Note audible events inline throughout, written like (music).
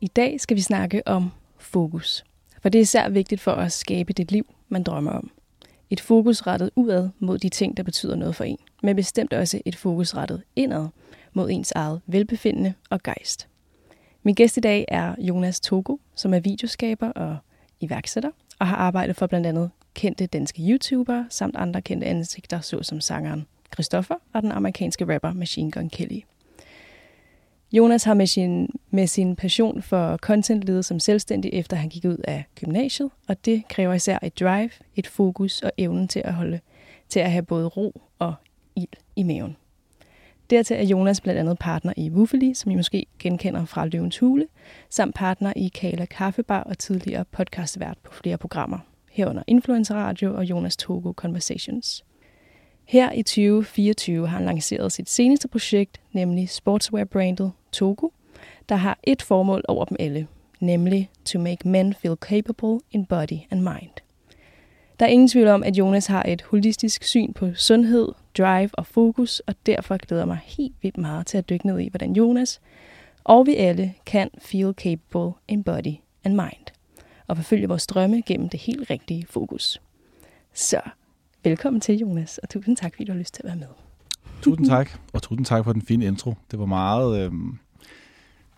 I dag skal vi snakke om fokus. For det er især vigtigt for at skabe det liv, man drømmer om. Et fokus rettet udad mod de ting, der betyder noget for en, men bestemt også et fokus rettet indad mod ens eget velbefindende og gejst. Min gæst i dag er Jonas Togo, som er videoskaber og iværksætter, og har arbejdet for blandt andet kendte danske YouTubere samt andre kendte ansigter, såsom sangeren Christoffer og den amerikanske rapper Machine Gun Kelly. Jonas har med sin, med sin passion for content ledet som selvstændig, efter han gik ud af gymnasiet, og det kræver især et drive, et fokus og evnen til at holde til at have både ro og ild i maven. Dertil er Jonas blandt andet partner i Wuffeli, som I måske genkender fra Løvens Hule, samt partner i Kala Kaffebar og tidligere podcastvært på flere programmer, herunder Influencer Radio og Jonas Togo Conversations. Her i 2024 har han lanceret sit seneste projekt, nemlig sportswear-brandet Togo, der har et formål over dem alle, nemlig to make men feel capable in body and mind. Der er ingen tvivl om, at Jonas har et holistisk syn på sundhed, drive og fokus, og derfor glæder jeg mig helt vildt meget til at dykke ned i, hvordan Jonas og vi alle kan feel capable in body and mind, og forfølge vores drømme gennem det helt rigtige fokus. Så velkommen til, Jonas, og tusind tak, fordi du har lyst til at være med. Tusind tak, og tusind tak for den fine intro. Det var meget... Øh,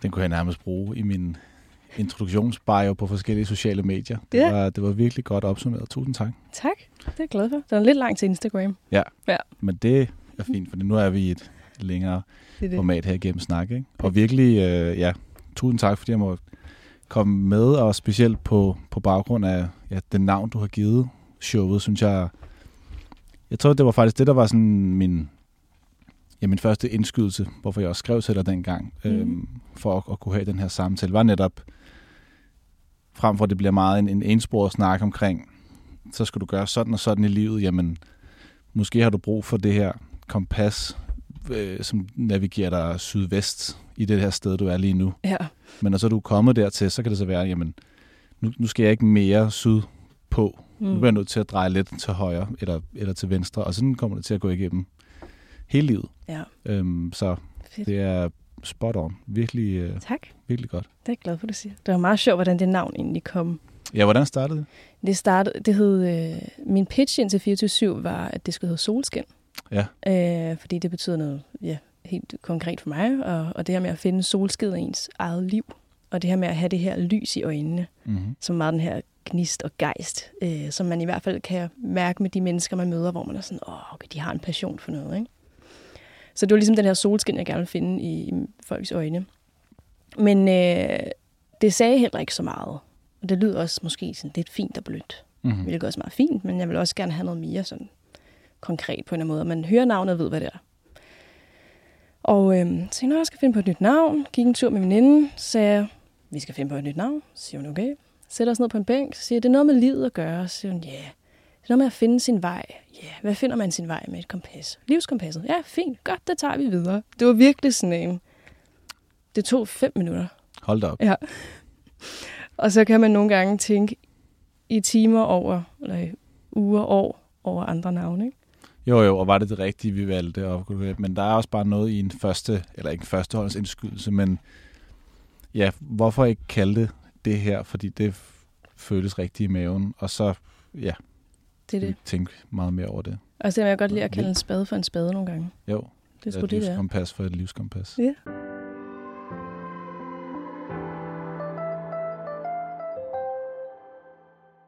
den kunne jeg nærmest bruge i min introduktionsbio på forskellige sociale medier. Det, Ja. var, det var virkelig godt opsummeret. Tusind tak. Tak, det er jeg glad for. Det er lidt langt til Instagram. Ja, Ja. men det er fint, for nu er vi i et længere Det det. format her igennem snak. Ikke? Og virkelig, øh, ja, tusind tak, fordi jeg må komme med, og specielt på, på baggrund af ja, den navn, du har givet showet, synes jeg, jeg tror, det var faktisk det, der var sådan min, ja, min første indskydelse, hvorfor jeg også skrev til dig dengang, Mhm. øhm, for at, at kunne have den her samtale, var netop, frem for at det bliver meget en, en ensporet snak omkring, så skal du gøre sådan og sådan i livet, jamen, måske har du brug for det her kompas, øh, som navigerer dig sydvest i det her sted, du er lige nu. Ja, Men når så er du kommet dertil, så kan det så være, jamen, nu, nu skal jeg ikke mere syd på. Mm. Nu bliver jeg nødt til at dreje lidt til højre eller, eller til venstre, og sådan kommer det til at gå igennem hele livet. ja. Øhm, så Fedt. det er spot on. Virkelig, øh, Tak, virkelig godt. det er jeg glad for, du siger. Det var meget sjovt, hvordan det navn egentlig kom. Ja, hvordan startede det? Det startede, det hed, øh, min pitch ind til 24 var, at det skulle hedde solskin. Ja. Øh, fordi det betyder noget ja, helt konkret for mig, og, og det her med at finde solsked i ens eget liv, og det her med at have det her lys i øjnene, Mm-hmm. som meget den her gnist og gejst, øh, som man i hvert fald kan mærke med de mennesker, man møder, hvor man er sådan, åh, okay, de har en passion for noget, ikke? Så det var ligesom den her solskin, jeg gerne ville finde i, i folks øjne. Men øh, det sagde heller ikke så meget. Og det lyder også måske sådan lidt fint og blødt. Mm-hmm. Hvilket også meget fint, men jeg vil også gerne have noget mere sådan konkret på en eller anden måde. Man hører navnet og ved, hvad det er. Og øh, så tænkte jeg, jeg skal finde på et nyt navn. Gik en tur med min så sagde jeg, vi skal finde på et nyt navn. Så siger hun, okay. Sætter os ned på en bænk, så siger jeg, det er noget med livet at gøre. Så siger hun, ja. Yeah. Det er noget med at finde sin vej. Ja, yeah. hvad finder man sin vej med et kompas? Livskompasset. Ja, fint. Godt, det tager vi videre. Det var virkelig sådan en... Det tog fem minutter. Hold da op. Ja. Og så kan man nogle gange tænke i timer over, eller uger, år over andre navne. Ikke? Jo, jo, og var det det rigtige, vi valgte? Og, men der er også bare noget i en første, eller ikke en førstehåndsindskydelse, men ja, hvorfor ikke kalde det det her? Fordi det føles rigtigt i maven, og så, ja, Det er det. tænke meget mere over det. Og så vil jeg godt lide at kalde en spade for en spade nogle gange. Jo, Det er et livskompas for et livskompas. Ja.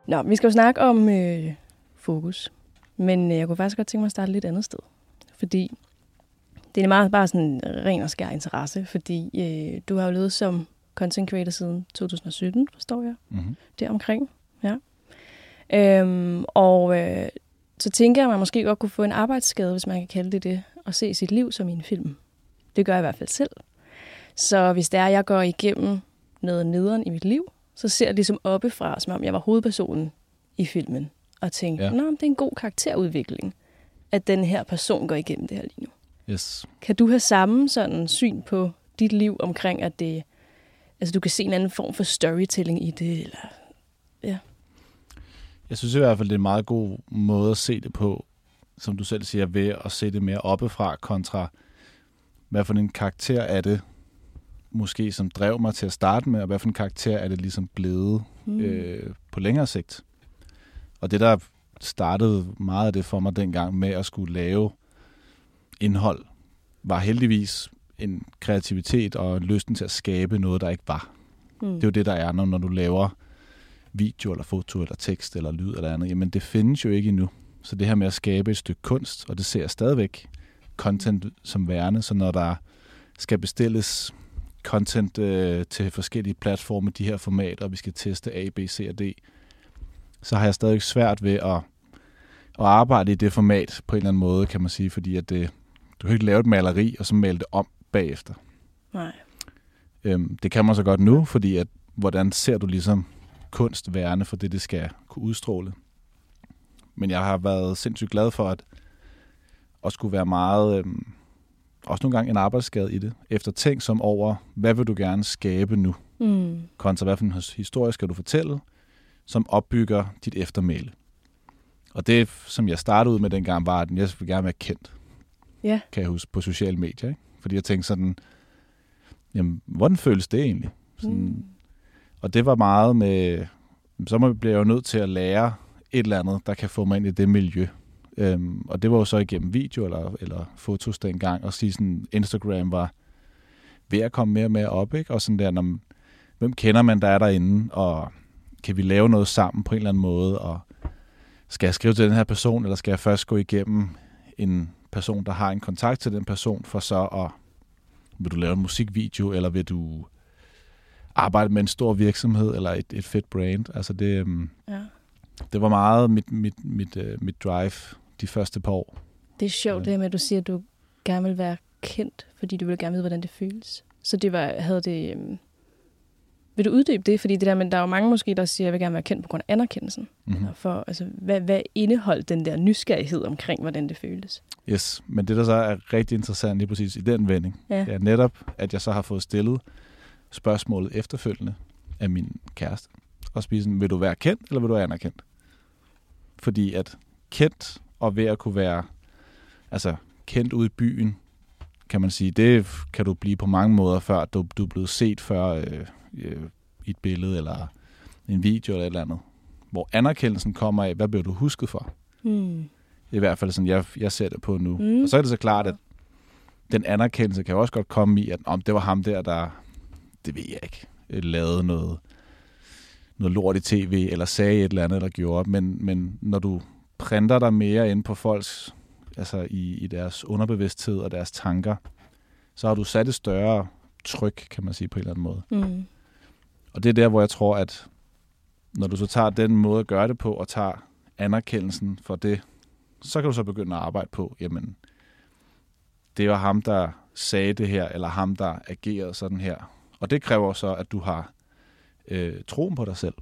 Nå, vi skal jo snakke om øh, fokus. Men øh, jeg kunne faktisk godt tænke mig at starte lidt andet sted. Fordi det er meget bare sådan en ren og skær interesse. Fordi øh, du har jo levet som content creator siden 2017, forstår jeg. Mm-hmm. deromkring. Ja. Øhm, og øh, så tænker jeg, at man måske godt kunne få en arbejdsskade, hvis man kan kalde det det, og se sit liv som i en film. Det gør jeg i hvert fald selv. Så hvis det er, at jeg går igennem noget nederen i mit liv, så ser jeg ligesom oppefra, som om jeg var hovedpersonen i filmen. Og tænker, ja. Nå, det er en god karakterudvikling, at den her person går igennem det her lige nu. Yes. Kan du have samme sådan syn på dit liv omkring, at det, altså du kan se en anden form for storytelling i det, eller Jeg synes i hvert fald, det er en meget god måde at se det på, som du selv siger, ved at se det mere oppefra kontra, hvad for en karakter er det, måske som drev mig til at starte med, og hvad for en karakter er det ligesom blevet hmm. øh, på længere sigt. Og det, der startede meget af det for mig dengang med at skulle lave indhold, var heldigvis en kreativitet og lysten til at skabe noget, der ikke var. hmm. Det er jo det, der er, når, når du laver video, eller foto, eller tekst, eller lyd, eller andet. Jamen, det findes jo ikke endnu. Så det her med at skabe et stykke kunst, og det ser jeg stadigvæk content som værende, så når der skal bestilles content øh, til forskellige platforme, de her formater, og vi skal teste A, B, C og D, så har jeg stadig svært ved at, at arbejde i det format på en eller anden måde, kan man sige, fordi at det, du kan ikke lave et maleri, og så male det om bagefter. Nej. Øhm, det kan man så godt nu, fordi at, hvordan ser du ligesom kunst værende for det, det skal kunne udstråle. Men jeg har været sindssygt glad for at, at skulle være meget, øhm, også nogle gange en arbejdsskade i det, efter ting som over, hvad vil du gerne skabe nu, Mm. kontra hvad for en his- historie skal du fortælle, som opbygger dit eftermæle. Og det, som jeg startede ud med dengang, var, at jeg vil gerne være kendt Ja. kan jeg huske, på sociale medier. Ikke? Fordi jeg tænkte sådan, jamen, hvordan føles det egentlig? Sådan, Mm. Og det var meget med, så bliver jeg jo nødt til at lære et eller andet, der kan få mig ind i det miljø. Øhm, og det var jo så igennem video eller, eller fotos dengang, og sige sådan, Instagram var ved at komme mere og mere op, ikke? Og sådan der, når, hvem kender man, der er derinde, og kan vi lave noget sammen på en eller anden måde, og skal jeg skrive til den her person, eller skal jeg først gå igennem en person, der har en kontakt til den person, for så at, vil du lave en musikvideo, eller vil du arbejde med en stor virksomhed, eller et, et fedt brand. Altså det, øhm, Ja. det var meget mit, mit, mit, øh, mit drive de første par år. Det er sjovt, Ja. det med, at du siger, at du gerne vil være kendt, fordi du vil gerne vide, hvordan det føles. Så det var, havde det... Vil du uddybe det? Fordi det der, men der er jo mange måske, der siger, at jeg vil gerne være kendt på grund af anerkendelsen. Mm-hmm. For, altså, hvad, hvad indeholdt den der nysgerrighed omkring, hvordan det føles? Yes, men det der så er rigtig interessant lige præcis i den vending, Ja. det er netop, at jeg så har fået stillet spørgsmålet efterfølgende af min kæreste. Og spise vil du være kendt, eller vil du være anerkendt? Fordi at kendt og ved at kunne være altså kendt ude i byen, kan man sige, det kan du blive på mange måder, før du, du er blevet set før øh, øh, i et billede eller en video eller et eller andet. Hvor anerkendelsen kommer af, hvad bliver du husket for? Er i hvert fald sådan, jeg, jeg ser det på nu. Mm. Mm. Og så er det så klart, at den anerkendelse kan også godt komme i, at om det var ham der, der, det ved jeg ikke, øh, lavede noget, noget lort i tv, eller sagde et eller andet, eller gjorde. Men, men når du printer dig mere ind på folks, altså i, i deres underbevidsthed og deres tanker, så har du sat et større tryk, kan man sige på en eller anden måde. Mm. Og det er der, hvor jeg tror, at når du så tager den måde at gøre det på, og tager anerkendelsen for det, så kan du så begynde at arbejde på, jamen, det var ham, der sagde det her, eller ham, der agerede sådan her. Og det kræver så, at du har øh, troen på dig selv,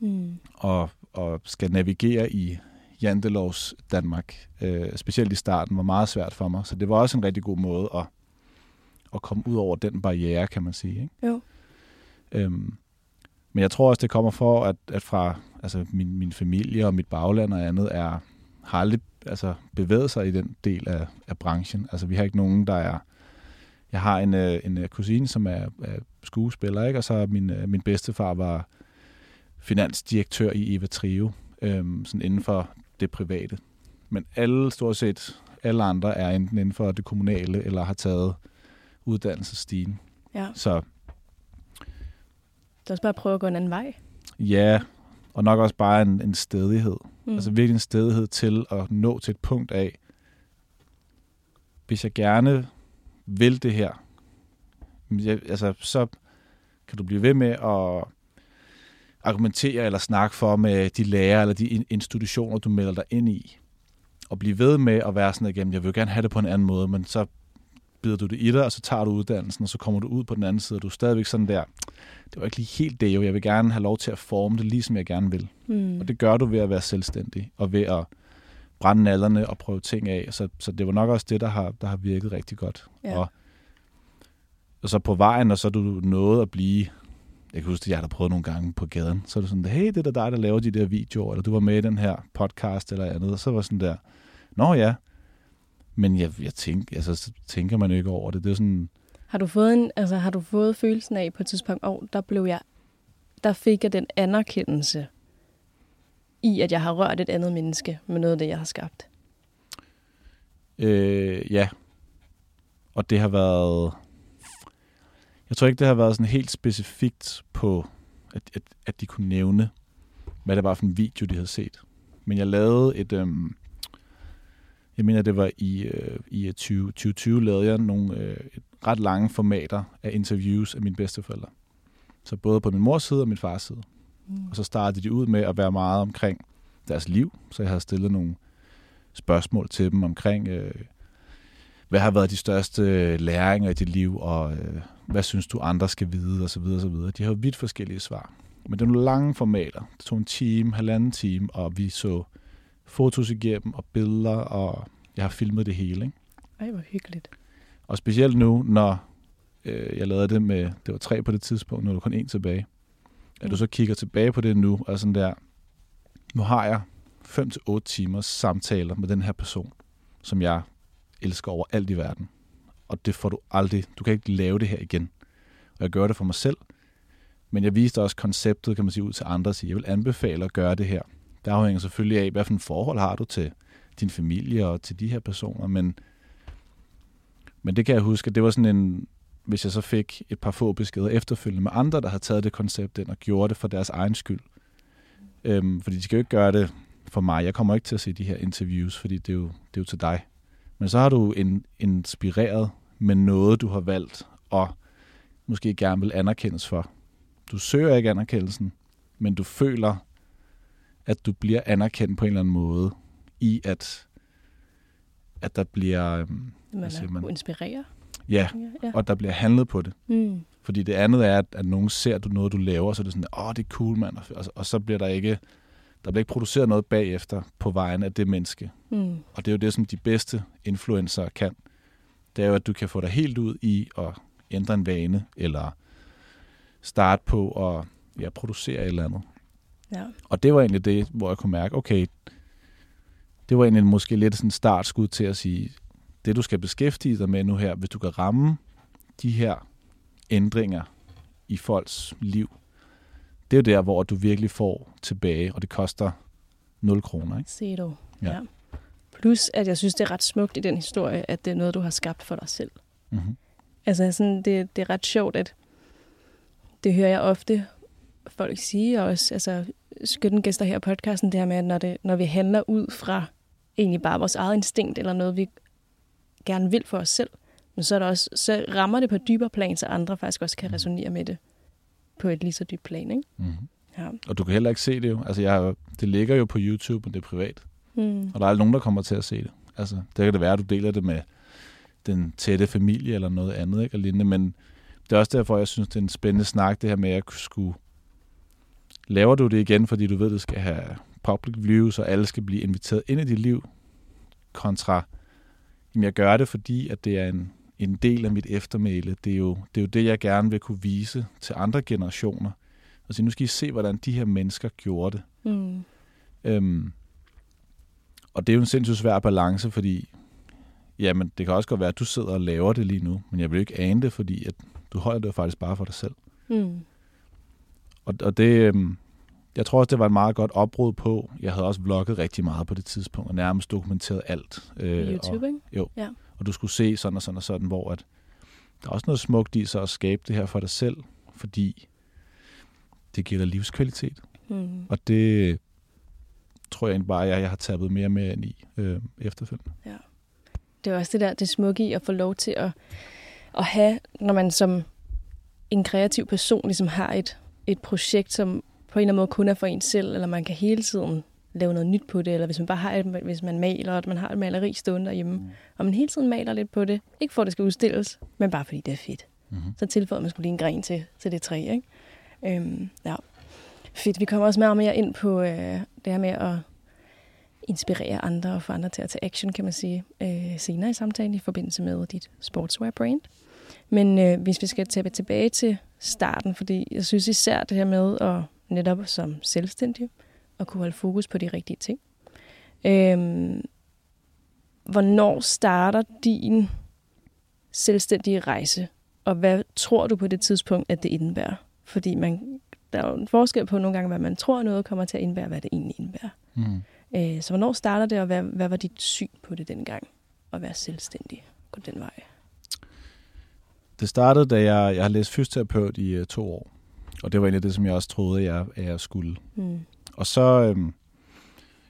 Mm. og, og skal navigere i Jantelovs Danmark. Øh, specielt i starten var meget svært for mig, så det var også en rigtig god måde at, at komme ud over den barriere, kan man sige. Ikke? Jo. Øhm, men jeg tror også, det kommer for, at, at fra altså min, min familie og mit bagland og andet er, har aldrig altså, bevæget sig i den del af, af branchen. Altså vi har ikke nogen, der er... Jeg har en, øh, en øh, kusine, som er, er skuespiller, ikke? og så min, øh, min bedstefar var finansdirektør i Eva Trio, øhm, sådan inden for det private. Men alle, stort set alle andre, er enten inden for det kommunale, eller har taget uddannelsesstigen. Ja. Så Er også bare prøve at gå en anden vej. Ja, og nok også bare en, en stedighed. Mm. Altså virkelig en stedighed til at nå til et punkt af, hvis jeg gerne vil det her, jeg, altså, så kan du blive ved med at argumentere eller snakke for med de lærere eller de in- institutioner, du melder dig ind i. Og blive ved med at være sådan, at jeg vil gerne have det på en anden måde, men så bider du det i dig, og så tager du uddannelsen, og så kommer du ud på den anden side, og du er stadigvæk sådan der, det var ikke lige helt det jo, jeg vil gerne have lov til at forme det, lige som jeg gerne vil. Mm. Og det gør du ved at være selvstændig, og ved at brænde nallerne og prøve ting af. Så, så det var nok også det, der har, der har virket rigtig godt. Ja. Og, og så på vejen, og så er du nået at blive... Jeg kan huske, at jeg har prøvet nogle gange på gaden. Så er det sådan, hey, det er dig, der laver de der videoer, eller du var med i den her podcast eller andet. Og så var sådan der, nå ja. Men jeg, jeg tænker, altså, så tænker man jo ikke over det. Det er sådan, Har du fået en, altså har du fået følelsen af på et tidspunkt, oh, der blev jeg, der fik jeg den anerkendelse i, at jeg har rørt et andet menneske med noget af det, jeg har skabt. Øh, ja. Og det har været... Jeg tror ikke, det har været sådan helt specifikt på, at, at, at de kunne nævne, hvad det var for en video, de havde set. Men jeg lavede et... Øhm, jeg mener, det var i, øh, i 20, 2020, lavede jeg nogle øh, et ret lange formater af interviews af mine bedsteforældre. Så både på min mors side og min fars side. Mm. Og så startede de ud med at være meget omkring deres liv, så jeg havde stillet nogle spørgsmål til dem omkring, øh, hvad har været de største øh, læringer i dit liv, og øh, hvad synes du andre skal vide, osv. osv. De har jo vidt forskellige svar. Men det er nogle lange formater. Det tog en time, halvanden time, og vi så fotos igennem, og billeder, og jeg har filmet det hele. Ikke? Ej, hvor hyggeligt. Og specielt nu, når øh, jeg lavede det med, det var tre på det tidspunkt, nu er der kun en tilbage. At Mm. du så kigger tilbage på det nu, og sådan der, nu har jeg 5-8 timers samtaler med den her person, som jeg elsker over alt i verden. Og det får du aldrig, du kan ikke lave det her igen. Og jeg gør det for mig selv, men jeg viste også konceptet, kan man sige, ud til andre og sige, jeg vil anbefale at gøre det her. Det afhænger selvfølgelig af, hvad for en forhold har du til din familie og til de her personer, men, men det kan jeg huske, at det var sådan en, hvis jeg så fik et par få beskeder efterfølgende med andre, der havde taget det koncept ind og gjorde det for deres egen skyld. Øhm, fordi de skal jo ikke gøre det for mig. Jeg kommer ikke til at se de her interviews, fordi det er jo, det er jo til dig. Men så har du en, inspireret med noget, du har valgt, og måske gerne vil anerkendes for. Du søger ikke anerkendelsen, men du føler, at du bliver anerkendt på en eller anden måde, i at, at der bliver, øhm, Man siger er man? kunne inspirere. ja, Ja, og der bliver handlet på det. Mm. Fordi det andet er, at, at nogen ser du noget, du laver, så er det sådan, åh, det er cool, mand. Og, og, og så bliver der ikke, der bliver ikke produceret noget bagefter på vejen af det menneske. Mm. Og det er jo det, som de bedste influencer kan. Det er jo, at du kan få dig helt ud i at ændre en vane, eller starte på at ja, producere et eller andet. Ja. Og det var egentlig det, hvor jeg kunne mærke, okay, det var egentlig måske lidt sådan en startskud til at sige, det du skal beskæftige dig med nu her, hvis du kan ramme de her ændringer i folks liv, det er jo der, hvor du virkelig får tilbage, og det koster 0 kroner. Ikke? Se du. Ja. Ja. Plus, at jeg synes, det er ret smukt i den historie, at det er noget, du har skabt for dig selv. Mm-hmm. Altså, sådan, det, det er ret sjovt, at det hører jeg ofte folk sige, og også altså, skønne gæster her på podcasten, det her med, at når, det, når vi handler ud fra egentlig bare vores eget instinkt, eller noget, vi gerne vil for os selv, men så, er der også, så rammer det på dybere plan, så andre faktisk også kan resonere med det på et lige så dybt plan. Ikke? Mm-hmm. Ja. Og du kan heller ikke se det jo. Altså, jeg, det ligger jo på YouTube, men det er privat. Mm. Og der er aldrig nogen, der kommer til at se det. Altså, der kan det være, at du deler det med den tætte familie eller noget andet, ikke? Og lignende. Men det er også derfor, jeg synes, det er en spændende snak, det her med at skulle... Laver du det igen, fordi du ved, du skal have public views, og alle skal blive inviteret ind i dit liv, kontra, jamen jeg gør det, fordi at det er en, en del af mit eftermæle. Det er, jo, det er jo det, jeg gerne vil kunne vise til andre generationer. Og så nu skal I se, hvordan de her mennesker gjorde det. Mm. Øhm, og det er jo en sindssygt svær balance, fordi jamen, det kan også godt være, at du sidder og laver det lige nu, men jeg vil jo ikke ane det, fordi at du holder det jo faktisk bare for dig selv. Mm. Og, og det, øhm, jeg tror også, det var et meget godt opbrud på. Jeg havde også vlogget rigtig meget på det tidspunkt, og nærmest dokumenteret alt. Øh, YouTube, og, ikke? og du skulle se sådan og sådan og sådan, hvor at, der er også noget smukt i så at skabe det her for dig selv, fordi det giver dig livskvalitet. Mm. Og det tror jeg egentlig bare, at jeg, jeg har tappet mere mere ind i øh, efterfølgende. det er også det der, det smukke i at få lov til at, at have, når man som en kreativ person ligesom har et, et projekt, som på en eller anden måde kun er for en selv, eller man kan hele tiden lave noget nyt på det, eller hvis man bare har et, hvis man maler, og man har et maleri stående derhjemme, mm. og man hele tiden maler lidt på det, ikke for at det skal udstilles, men bare fordi det er fedt. Mm-hmm. Så tilføjer man skulle lige en gren til, til det træ, ikke? Øhm, ja. Fedt. Vi kommer også mere og mere ind på øh, det her med at inspirere andre og få andre til at tage action, kan man sige, øh, senere i samtalen i forbindelse med dit sportswear-brand. Men øh, hvis vi skal tage tilbage til starten, fordi jeg synes især det her med at netop som selvstændig at kunne holde fokus på de rigtige ting. Øh, hvornår starter din selvstændige rejse, og hvad tror du på det tidspunkt, at det indebærer? Fordi man, der er jo en forskel på nogle gange, hvad man tror noget kommer til at indebære, hvad det egentlig indebærer. Mm. Øh, så hvornår starter det, og hvad, hvad var dit syn på det dengang? At være selvstændig, gå den vej? Det startede, da jeg, jeg har læst fysioterapeut i uh, to år. Og det var egentlig det, som jeg også troede, jeg, at jeg skulle. Mm. Og så, øhm,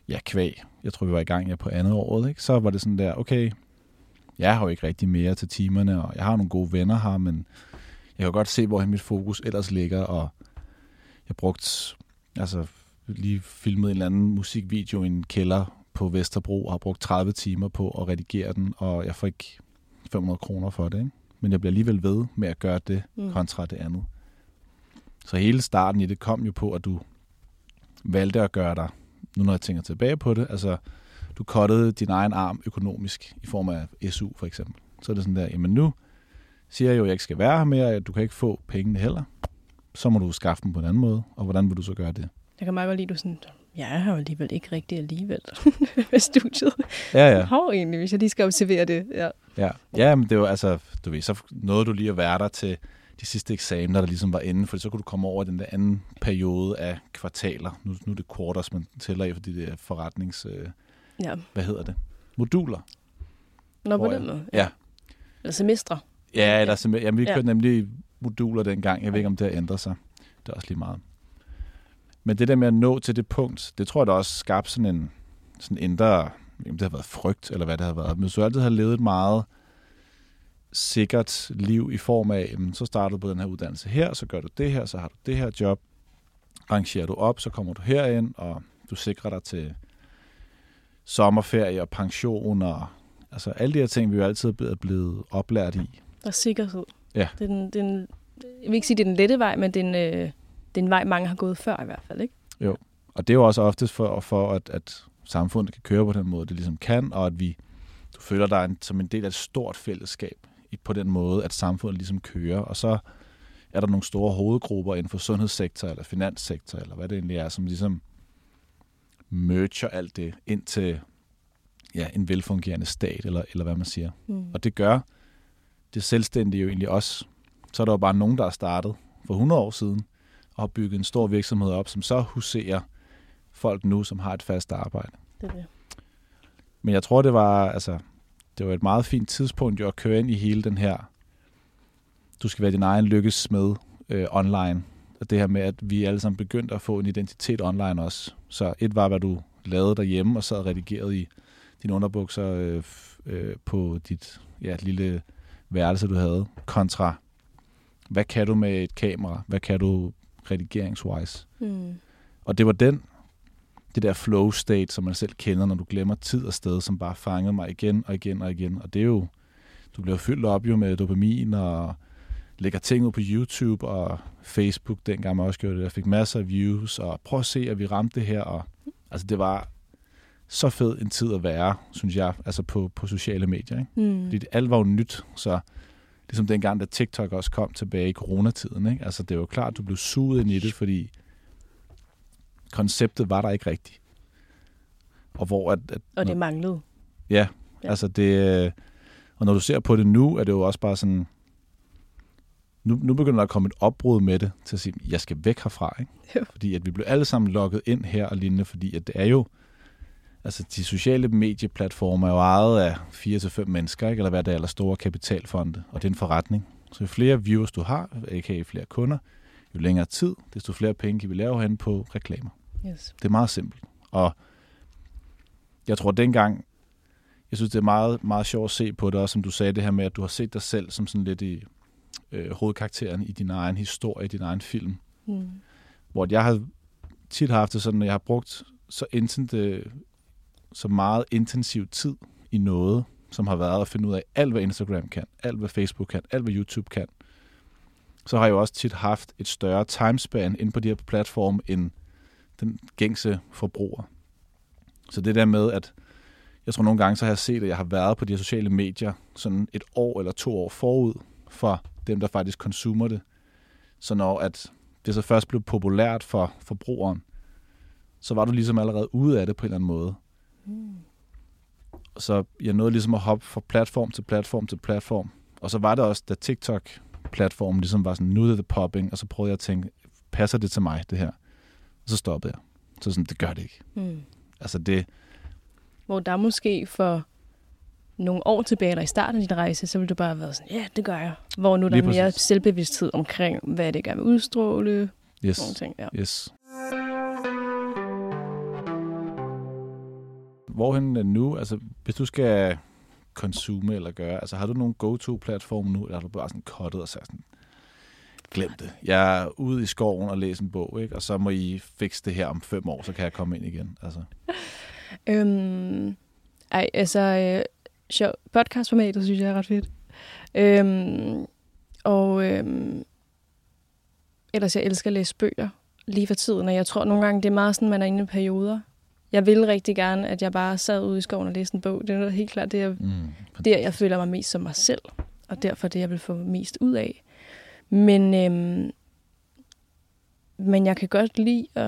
ja, kvæg. Jeg tror, vi var i gang ja, på andet året. Ikke? Så var det sådan der, okay, jeg har jo ikke rigtig mere til timerne, og jeg har nogle gode venner her, men jeg kan godt se, hvor mit fokus ellers ligger, og jeg brugt, altså lige filmet en eller anden musikvideo i en kælder på Vesterbro, og har brugt 30 timer på at redigere den, og jeg fik 500 kroner for det. Ikke? Men jeg bliver alligevel ved med at gøre det mm. kontra det andet. Så hele starten i det kom jo på, at du valgte at gøre dig, nu når jeg tænker tilbage på det, altså du kottede din egen arm økonomisk i form af SU for eksempel. Så er det sådan der, jamen nu siger jeg jo, at jeg ikke skal være her mere, at du kan ikke få pengene heller. Så må du skaffe dem på en anden måde, og hvordan vil du så gøre det? Jeg kan meget godt lide, du sådan, jeg har jo alligevel ikke rigtig alligevel (laughs) med studiet. Ja, ja. Hov egentlig, hvis jeg lige skal observere det. Ja, ja. ja men det var altså, du ved, så nåede du lige at være der til de sidste eksamener, der ligesom var inde, for så kunne du komme over den der anden periode af kvartaler. Nu, nu er det quarters, man tæller i, fordi det er forretnings... Øh, ja. Hvad hedder det? Moduler. Nå, på den måde. Ja. ja. Eller semestre. Ja, eller semestre. Jamen, vi kørte ja. nemlig moduler dengang. Jeg ved ikke, om det har ændret sig. Det er også lige meget. Men det der med at nå til det punkt, det tror jeg da også skabte sådan en sådan indre, det har været frygt, eller hvad det har været. Men hvis du altid har levet et meget sikkert liv i form af, jamen, så starter du på den her uddannelse her, så gør du det her, så har du det her job, rangerer du op, så kommer du herind, og du sikrer dig til sommerferie og pension, og altså alle de her ting, vi jo altid er blevet oplært i. Der er sikkerhed. Ja. Det er den, det er den, jeg vil ikke sige, det er den lette vej, men det er en, øh, det er en vej, mange har gået før i hvert fald, ikke? Jo, og det er jo også oftest for, for at, at samfundet kan køre på den måde, det ligesom kan, og at vi, du føler dig en, som en del af et stort fællesskab på den måde, at samfundet ligesom kører, og så er der nogle store hovedgrupper inden for sundhedssektor eller finanssektor, eller hvad det egentlig er, som ligesom merger alt det ind til ja, en velfungerende stat, eller, eller hvad man siger. Mm. Og det gør det selvstændige jo egentlig også. Så er der jo bare nogen, der er startet for 100 år siden, og har bygget en stor virksomhed op, som så huserer folk nu, som har et fast arbejde. Det er det. Men jeg tror, det var, altså, det var et meget fint tidspunkt jo at køre ind i hele den her, du skal være din egen lykkesmed øh, online. Og det her med, at vi alle sammen begyndte at få en identitet online også. Så et var, hvad du lavede derhjemme og sad redigeret i dine underbukser øh, øh, på dit ja, lille værelse, du havde, kontra hvad kan du med et kamera? Hvad kan du redigeringswise? Mm. Og det var den, det der flow state, som man selv kender, når du glemmer tid og sted, som bare fangede mig igen og igen og igen. Og det er jo, du bliver fyldt op jo med dopamin og lægger ting ud på YouTube og Facebook, dengang man også gjorde det. Jeg fik masser af views, og prøv at se, at vi ramte det her. Og, altså, det var så fed en tid at være, synes jeg, altså på, på sociale medier. Ikke? Mm. Fordi det, alt var jo nyt, så ligesom dengang, da TikTok også kom tilbage i coronatiden. Ikke? Altså, det var jo klart, du blev suget ind i det, fordi konceptet var der ikke rigtigt. Og hvor at, at og det manglede. Ja, ja, altså det... Og når du ser på det nu, er det jo også bare sådan... Nu, nu begynder der at komme et opbrud med det, til at sige, jeg skal væk herfra. Ikke? Jo. Fordi at vi blev alle sammen lukket ind her og lignende, fordi at det er jo... Altså, de sociale medieplatforme er jo ejet af fire til fem mennesker, ikke? eller hvad det er, eller store kapitalfonde, og det er en forretning. Så jo flere viewers du har, a.k.a. flere kunder, jo længere tid, desto flere penge kan vi lave hen på reklamer. Yes. Det er meget simpelt. Og jeg tror dengang, jeg synes, det er meget, meget sjovt at se på det, også som du sagde det her med, at du har set dig selv som sådan lidt i øh, hovedkarakteren i din egen historie, i din egen film. Mm. Hvor jeg har tit haft det sådan, at jeg har brugt så, intent, så meget intensiv tid i noget, som har været at finde ud af alt, hvad Instagram kan, alt, hvad Facebook kan, alt, hvad YouTube kan, så har jeg jo også tit haft et større timespan ind på de her platforme end den gængse forbruger. Så det der med, at jeg tror nogle gange, så har jeg set, at jeg har været på de her sociale medier sådan et år eller to år forud for dem, der faktisk konsumer det. Så når at det så først blev populært for forbrugeren, så var du ligesom allerede ude af det på en eller anden måde. Mm. Så jeg nåede ligesom at hoppe fra platform til platform til platform. Og så var det også, da TikTok-platformen ligesom var sådan, nu er det popping, og så prøvede jeg at tænke, passer det til mig, det her? Og så stoppede jeg. Så sådan, det gør det ikke. Mm. Altså det... Hvor der måske for nogle år tilbage, eller i starten af din rejse, så ville du bare have været sådan, ja, det gør jeg. Hvor nu er der mere selvbevidsthed omkring, hvad det gør med udstråle, yes. nogle ting. Ja. Yes. Hvorhen nu, altså hvis du skal consume eller gøre, altså har du nogen go-to-platform nu, eller har du bare sådan cuttet og sagt sådan, glem det. Jeg er ude i skoven og læser en bog, ikke? og så må I fikse det her om fem år, så kan jeg komme ind igen. Altså. (laughs) øhm, ej, altså, øh, sjov. Podcastformatet synes jeg er ret fedt. Øhm, og øhm, ellers, jeg elsker at læse bøger lige for tiden, og jeg tror nogle gange, det er meget sådan, man er inde i perioder. Jeg vil rigtig gerne, at jeg bare sad ude i skoven og læste en bog. Det er helt klart det, jeg, mm, der, jeg føler mig mest som mig selv, og derfor det, jeg vil få mest ud af. Men, øhm, men jeg kan godt lide at...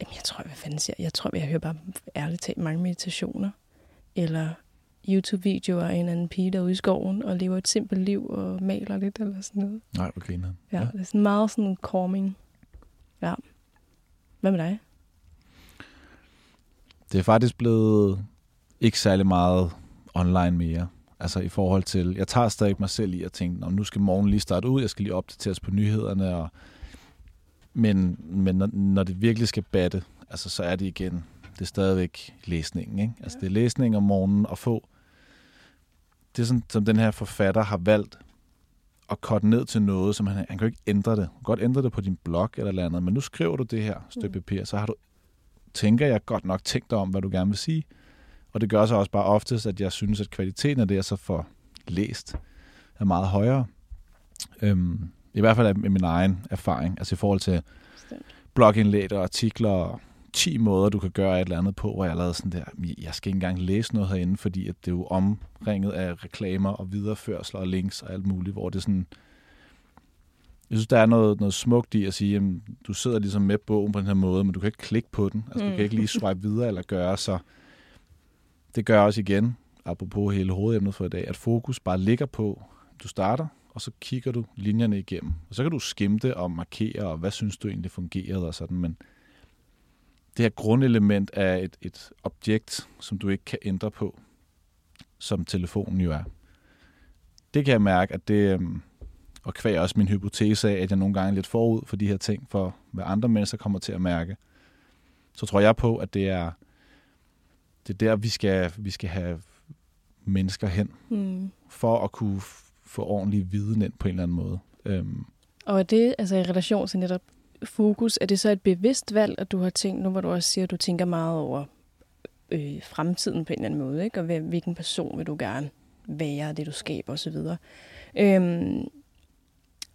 Jamen, jeg tror, hvad fanden siger jeg? Tror, jeg hører bare ærligt talt mange meditationer. Eller YouTube-videoer af en anden pige, der er ude i skoven og lever et simpelt liv og maler lidt eller sådan noget. Nej, hvor griner ja, ja, det er sådan meget sådan calming. Ja. Hvad med dig? Det er faktisk blevet ikke særlig meget online mere. Altså i forhold til, jeg tager stadig mig selv i at tænke, nu skal morgen lige starte ud, jeg skal lige opdateres på nyhederne, og, men, men når, når det virkelig skal batte, altså så er det igen, det er stadigvæk læsningen. Ikke? Altså det er læsning om morgenen og få det er sådan, som den her forfatter har valgt at korte ned til noget, som han, han kan jo ikke ændre det. Du kan godt ændre det på din blog eller andet, men nu skriver du det her stykke mm. papir, så har du, tænker jeg, godt nok tænkt dig om, hvad du gerne vil sige. Og det gør så også bare oftest, at jeg synes, at kvaliteten af det, jeg så får læst, er meget højere. Øhm, I hvert fald med min egen erfaring, altså i forhold til blogindlæg og artikler og 10 måder, du kan gøre et eller andet på, hvor jeg lavede sådan der, jeg skal ikke engang læse noget herinde, fordi at det er jo omringet af reklamer og videreførsler og links og alt muligt, hvor det er sådan, jeg synes, der er noget, noget smukt i at sige, at du sidder ligesom med bogen på den her måde, men du kan ikke klikke på den. Altså, mm. du kan ikke lige swipe videre eller gøre, så det gør også igen, apropos hele hovedemnet for i dag, at fokus bare ligger på, du starter, og så kigger du linjerne igennem. Og så kan du skimte og markere, og hvad synes du egentlig fungerede og sådan, men det her grundelement er et, et objekt, som du ikke kan ændre på, som telefonen jo er. Det kan jeg mærke, at det, øhm, og kvæg også min hypotese af, at jeg nogle gange er lidt forud for de her ting, for hvad andre mennesker kommer til at mærke, så tror jeg på, at det er, det er der, vi skal, vi skal have mennesker hen, mm. for at kunne få ordentlig viden ind på en eller anden måde. Øhm. Og er det altså i relation til netop fokus, er det så et bevidst valg, at du har tænkt, nu hvor du også siger, at du tænker meget over øh, fremtiden på en eller anden måde, ikke? og hvilken person vil du gerne være, det du skaber osv. Øhm,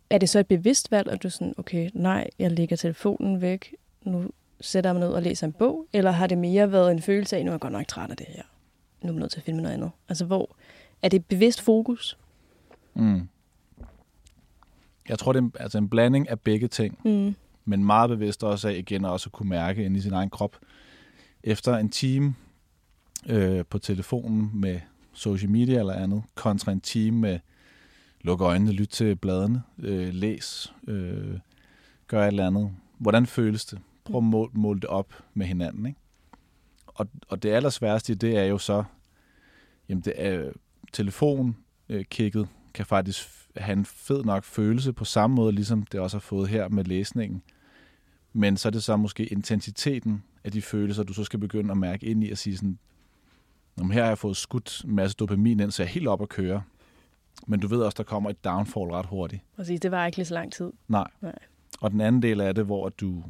er det så et bevidst valg, at du sådan, okay, nej, jeg lægger telefonen væk, nu sætter mig ned og læser en bog, eller har det mere været en følelse af, nu er jeg godt nok træt af det her, nu er jeg nødt til at finde noget andet? Altså, hvor er det bevidst fokus? Mm. Jeg tror, det er altså en blanding af begge ting. Mm men meget bevidst også af igen også at kunne mærke ind i sin egen krop. Efter en time øh, på telefonen med social media eller andet, kontra en time med lukke øjnene, lyt til bladene, øh, læs, øh, gør et eller andet. Hvordan føles det? Prøv at måle, måle det op med hinanden. Ikke? Og, og det allersværeste det er jo så, jamen det er telefonkigget øh, kan faktisk have en fed nok følelse på samme måde, ligesom det også har fået her med læsningen men så er det så måske intensiteten af de følelser, du så skal begynde at mærke ind i og sige sådan, Om her har jeg fået skudt en masse dopamin ind, så jeg er helt op at køre. Men du ved også, der kommer et downfall ret hurtigt. Præcis, det var ikke lige så lang tid. Nej. Nej. Og den anden del af det, hvor du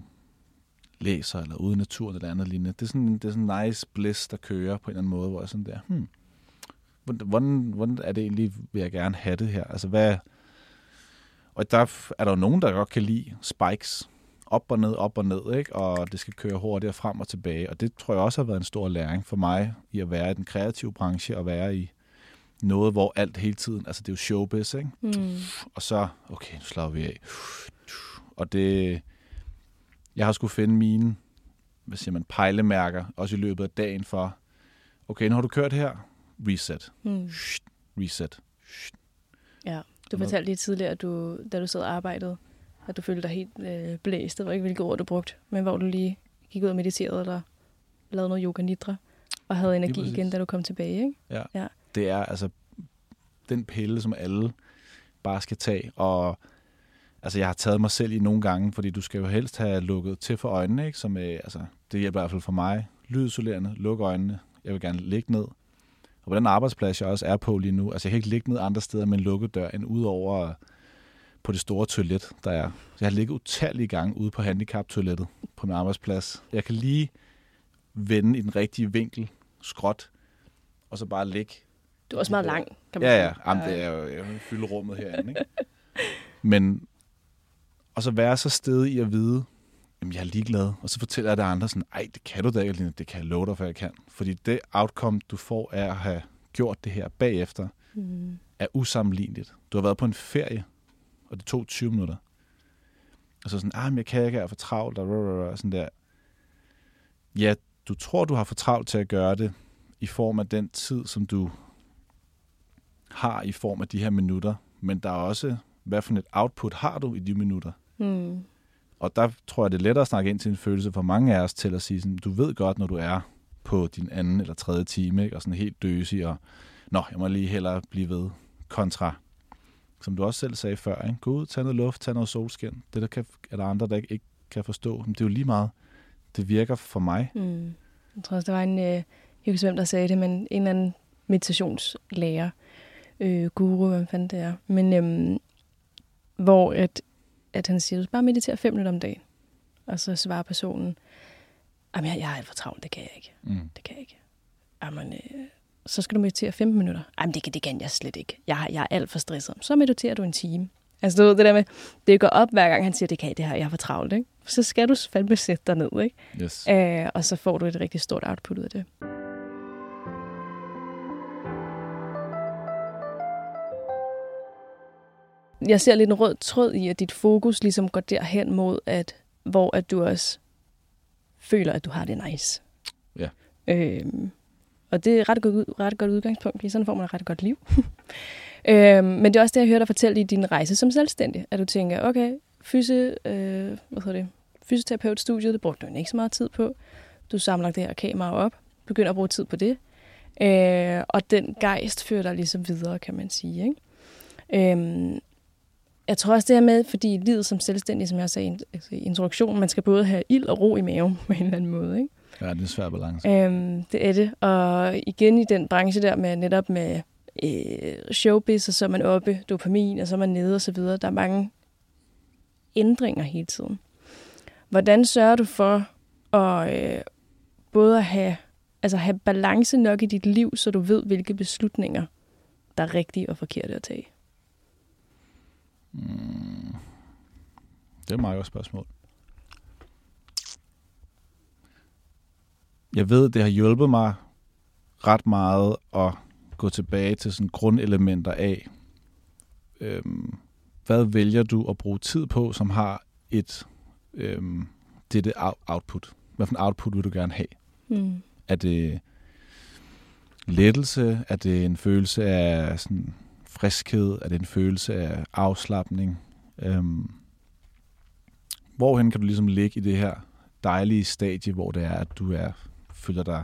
læser, eller ude i naturen, eller andet lignende. Det er sådan, det er sådan en nice bliss, der kører på en eller anden måde, hvor jeg sådan der, hmm, hvordan, hvordan er det egentlig, vil jeg gerne have det her? Altså, hvad... Og der er der jo nogen, der godt kan lide spikes, op og ned, op og ned, ikke? og det skal køre hurtigere frem og tilbage. Og det tror jeg også har været en stor læring for mig i at være i den kreative branche og være i noget, hvor alt hele tiden, altså det er jo showbiz, ikke? Mm. Og så, okay, nu slår vi af. Og det, jeg har skulle finde mine, hvad siger man, pejlemærker, også i løbet af dagen for, okay, nu har du kørt her, reset, mm. reset. Ja, du fortalte lige tidligere, at du, da du sad og arbejdede, at du følte dig helt øh, blæst. Det var ikke, hvilket ord du brugte, men hvor du lige gik ud og mediterede, eller lavede noget yoga nidra, og havde energi igen, da du kom tilbage, ikke? Ja. ja. Det er altså den pille, som alle bare skal tage, og altså jeg har taget mig selv i nogle gange, fordi du skal jo helst have lukket til for øjnene, ikke? Som, øh, altså, det hjælper i hvert fald for mig. Lydisolerende, luk øjnene. Jeg vil gerne ligge ned. Og på den arbejdsplads, jeg også er på lige nu, altså jeg kan ikke ligge ned andre steder med en lukket dør, end ud over på det store toilet, der er. Så jeg har ligget utallige gange ude på handicap-toilettet på min arbejdsplads. Jeg kan lige vende i den rigtige vinkel, skråt, og så bare ligge. Du er også meget lang, kan man ja, sige. Ja, Jamen, det er jo, jeg fylde rummet herinde. Ikke? Men, og så være så stedig i at vide, jamen jeg er ligeglad, og så fortæller jeg det andre sådan, ej, det kan du da ikke, det kan jeg love dig, for jeg kan. Fordi det outcome, du får af at have gjort det her bagefter, mm. er usammenligneligt. Du har været på en ferie, og det tog 20 minutter. Og så sådan, ah, men jeg kan ikke, jeg er for travlt, og, og sådan der. Ja, du tror, du har for travlt til at gøre det, i form af den tid, som du har i form af de her minutter, men der er også, hvad for et output har du i de minutter? Mm. Og der tror jeg, det er lettere at snakke ind til en følelse for mange af os til at sige, sådan, du ved godt, når du er på din anden eller tredje time, ikke? og sådan helt døsig, og nå, jeg må lige hellere blive ved, kontra, som du også selv sagde før, ikke? gå ud, tag noget luft, tag noget solskin. Det der kan, er der andre, der ikke, ikke kan forstå. Men det er jo lige meget, det virker for mig. Mm. Jeg tror også, der var en, øh, jeg husker hvem, der sagde det, men en eller anden meditationslærer, øh, guru, hvad fanden det er, men øhm, hvor at at han siger, du skal bare meditere fem minutter om dagen. Og så svarer personen, jamen jeg, jeg er alt for travlt, det kan jeg ikke. Mm. Det kan jeg ikke. Jamen, øh, så skal du meditere 15 minutter. Jamen det, det kan jeg slet ikke. Jeg, jeg er alt for stresset. Så mediterer du en time. Altså du ved, det der med, det går op hver gang han siger, det kan jeg, det her, jeg er for travlt. Ikke? Så skal du fandme sætte dig ned, ikke? Yes. Øh, og så får du et rigtig stort output ud af det. Jeg ser lidt en rød tråd i, at dit fokus ligesom går derhen mod, at hvor at du også føler, at du har det nice. Ja. Øhm, og det er et ret godt, ret godt udgangspunkt, fordi sådan får man et ret godt liv. (laughs) øhm, men det er også det, jeg hørte dig fortælle i din rejse som selvstændig, at du tænker, okay, fysi, øh, hvad hedder det, fysioterapeutstudiet, det brugte du ikke så meget tid på. Du samler det her kamera op, begynder at bruge tid på det. Øh, og den gejst fører dig ligesom videre, kan man sige. Ikke? Øhm, jeg tror også det her med, fordi livet som selvstændig, som jeg sagde altså i introduktionen, man skal både have ild og ro i maven på en eller anden måde. Ikke? Ja, det er en svær balance. Øhm, det er det. Og igen i den branche der med netop med øh, showbiz, og så er man oppe, dopamin, og så er man nede og så videre. Der er mange ændringer hele tiden. Hvordan sørger du for at øh, både at have, altså have balance nok i dit liv, så du ved, hvilke beslutninger, der er rigtige og forkerte at tage? Mm. Det er et meget godt spørgsmål. Jeg ved, det har hjulpet mig ret meget at gå tilbage til sådan grundelementer af, øhm, hvad vælger du at bruge tid på, som har et øhm, det, det output? Hvad for en output vil du gerne have? Mm. Er det lettelse? Er det en følelse af sådan friskhed? Er det en følelse af afslappning? Øhm, hvorhen kan du ligesom ligge i det her dejlige stadie, hvor det er, at du er føler dig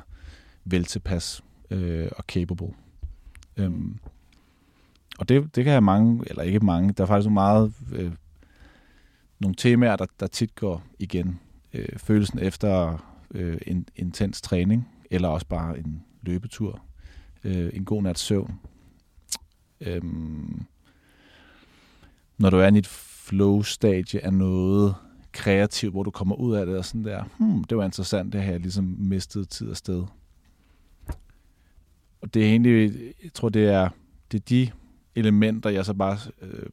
vel tilpas øh, og capable? Øhm, og det, det kan have mange, eller ikke mange, der er faktisk meget øh, nogle temaer, der, der tit går igen. Øh, følelsen efter øh, en intens træning, eller også bare en løbetur, øh, en god nats søvn, Øhm, når du er i et flow-stadie af noget kreativt, hvor du kommer ud af det og sådan der, hmm, det var interessant, det har jeg ligesom mistet tid og sted. Og det er egentlig, jeg tror, det er, det er de elementer, jeg så bare øh,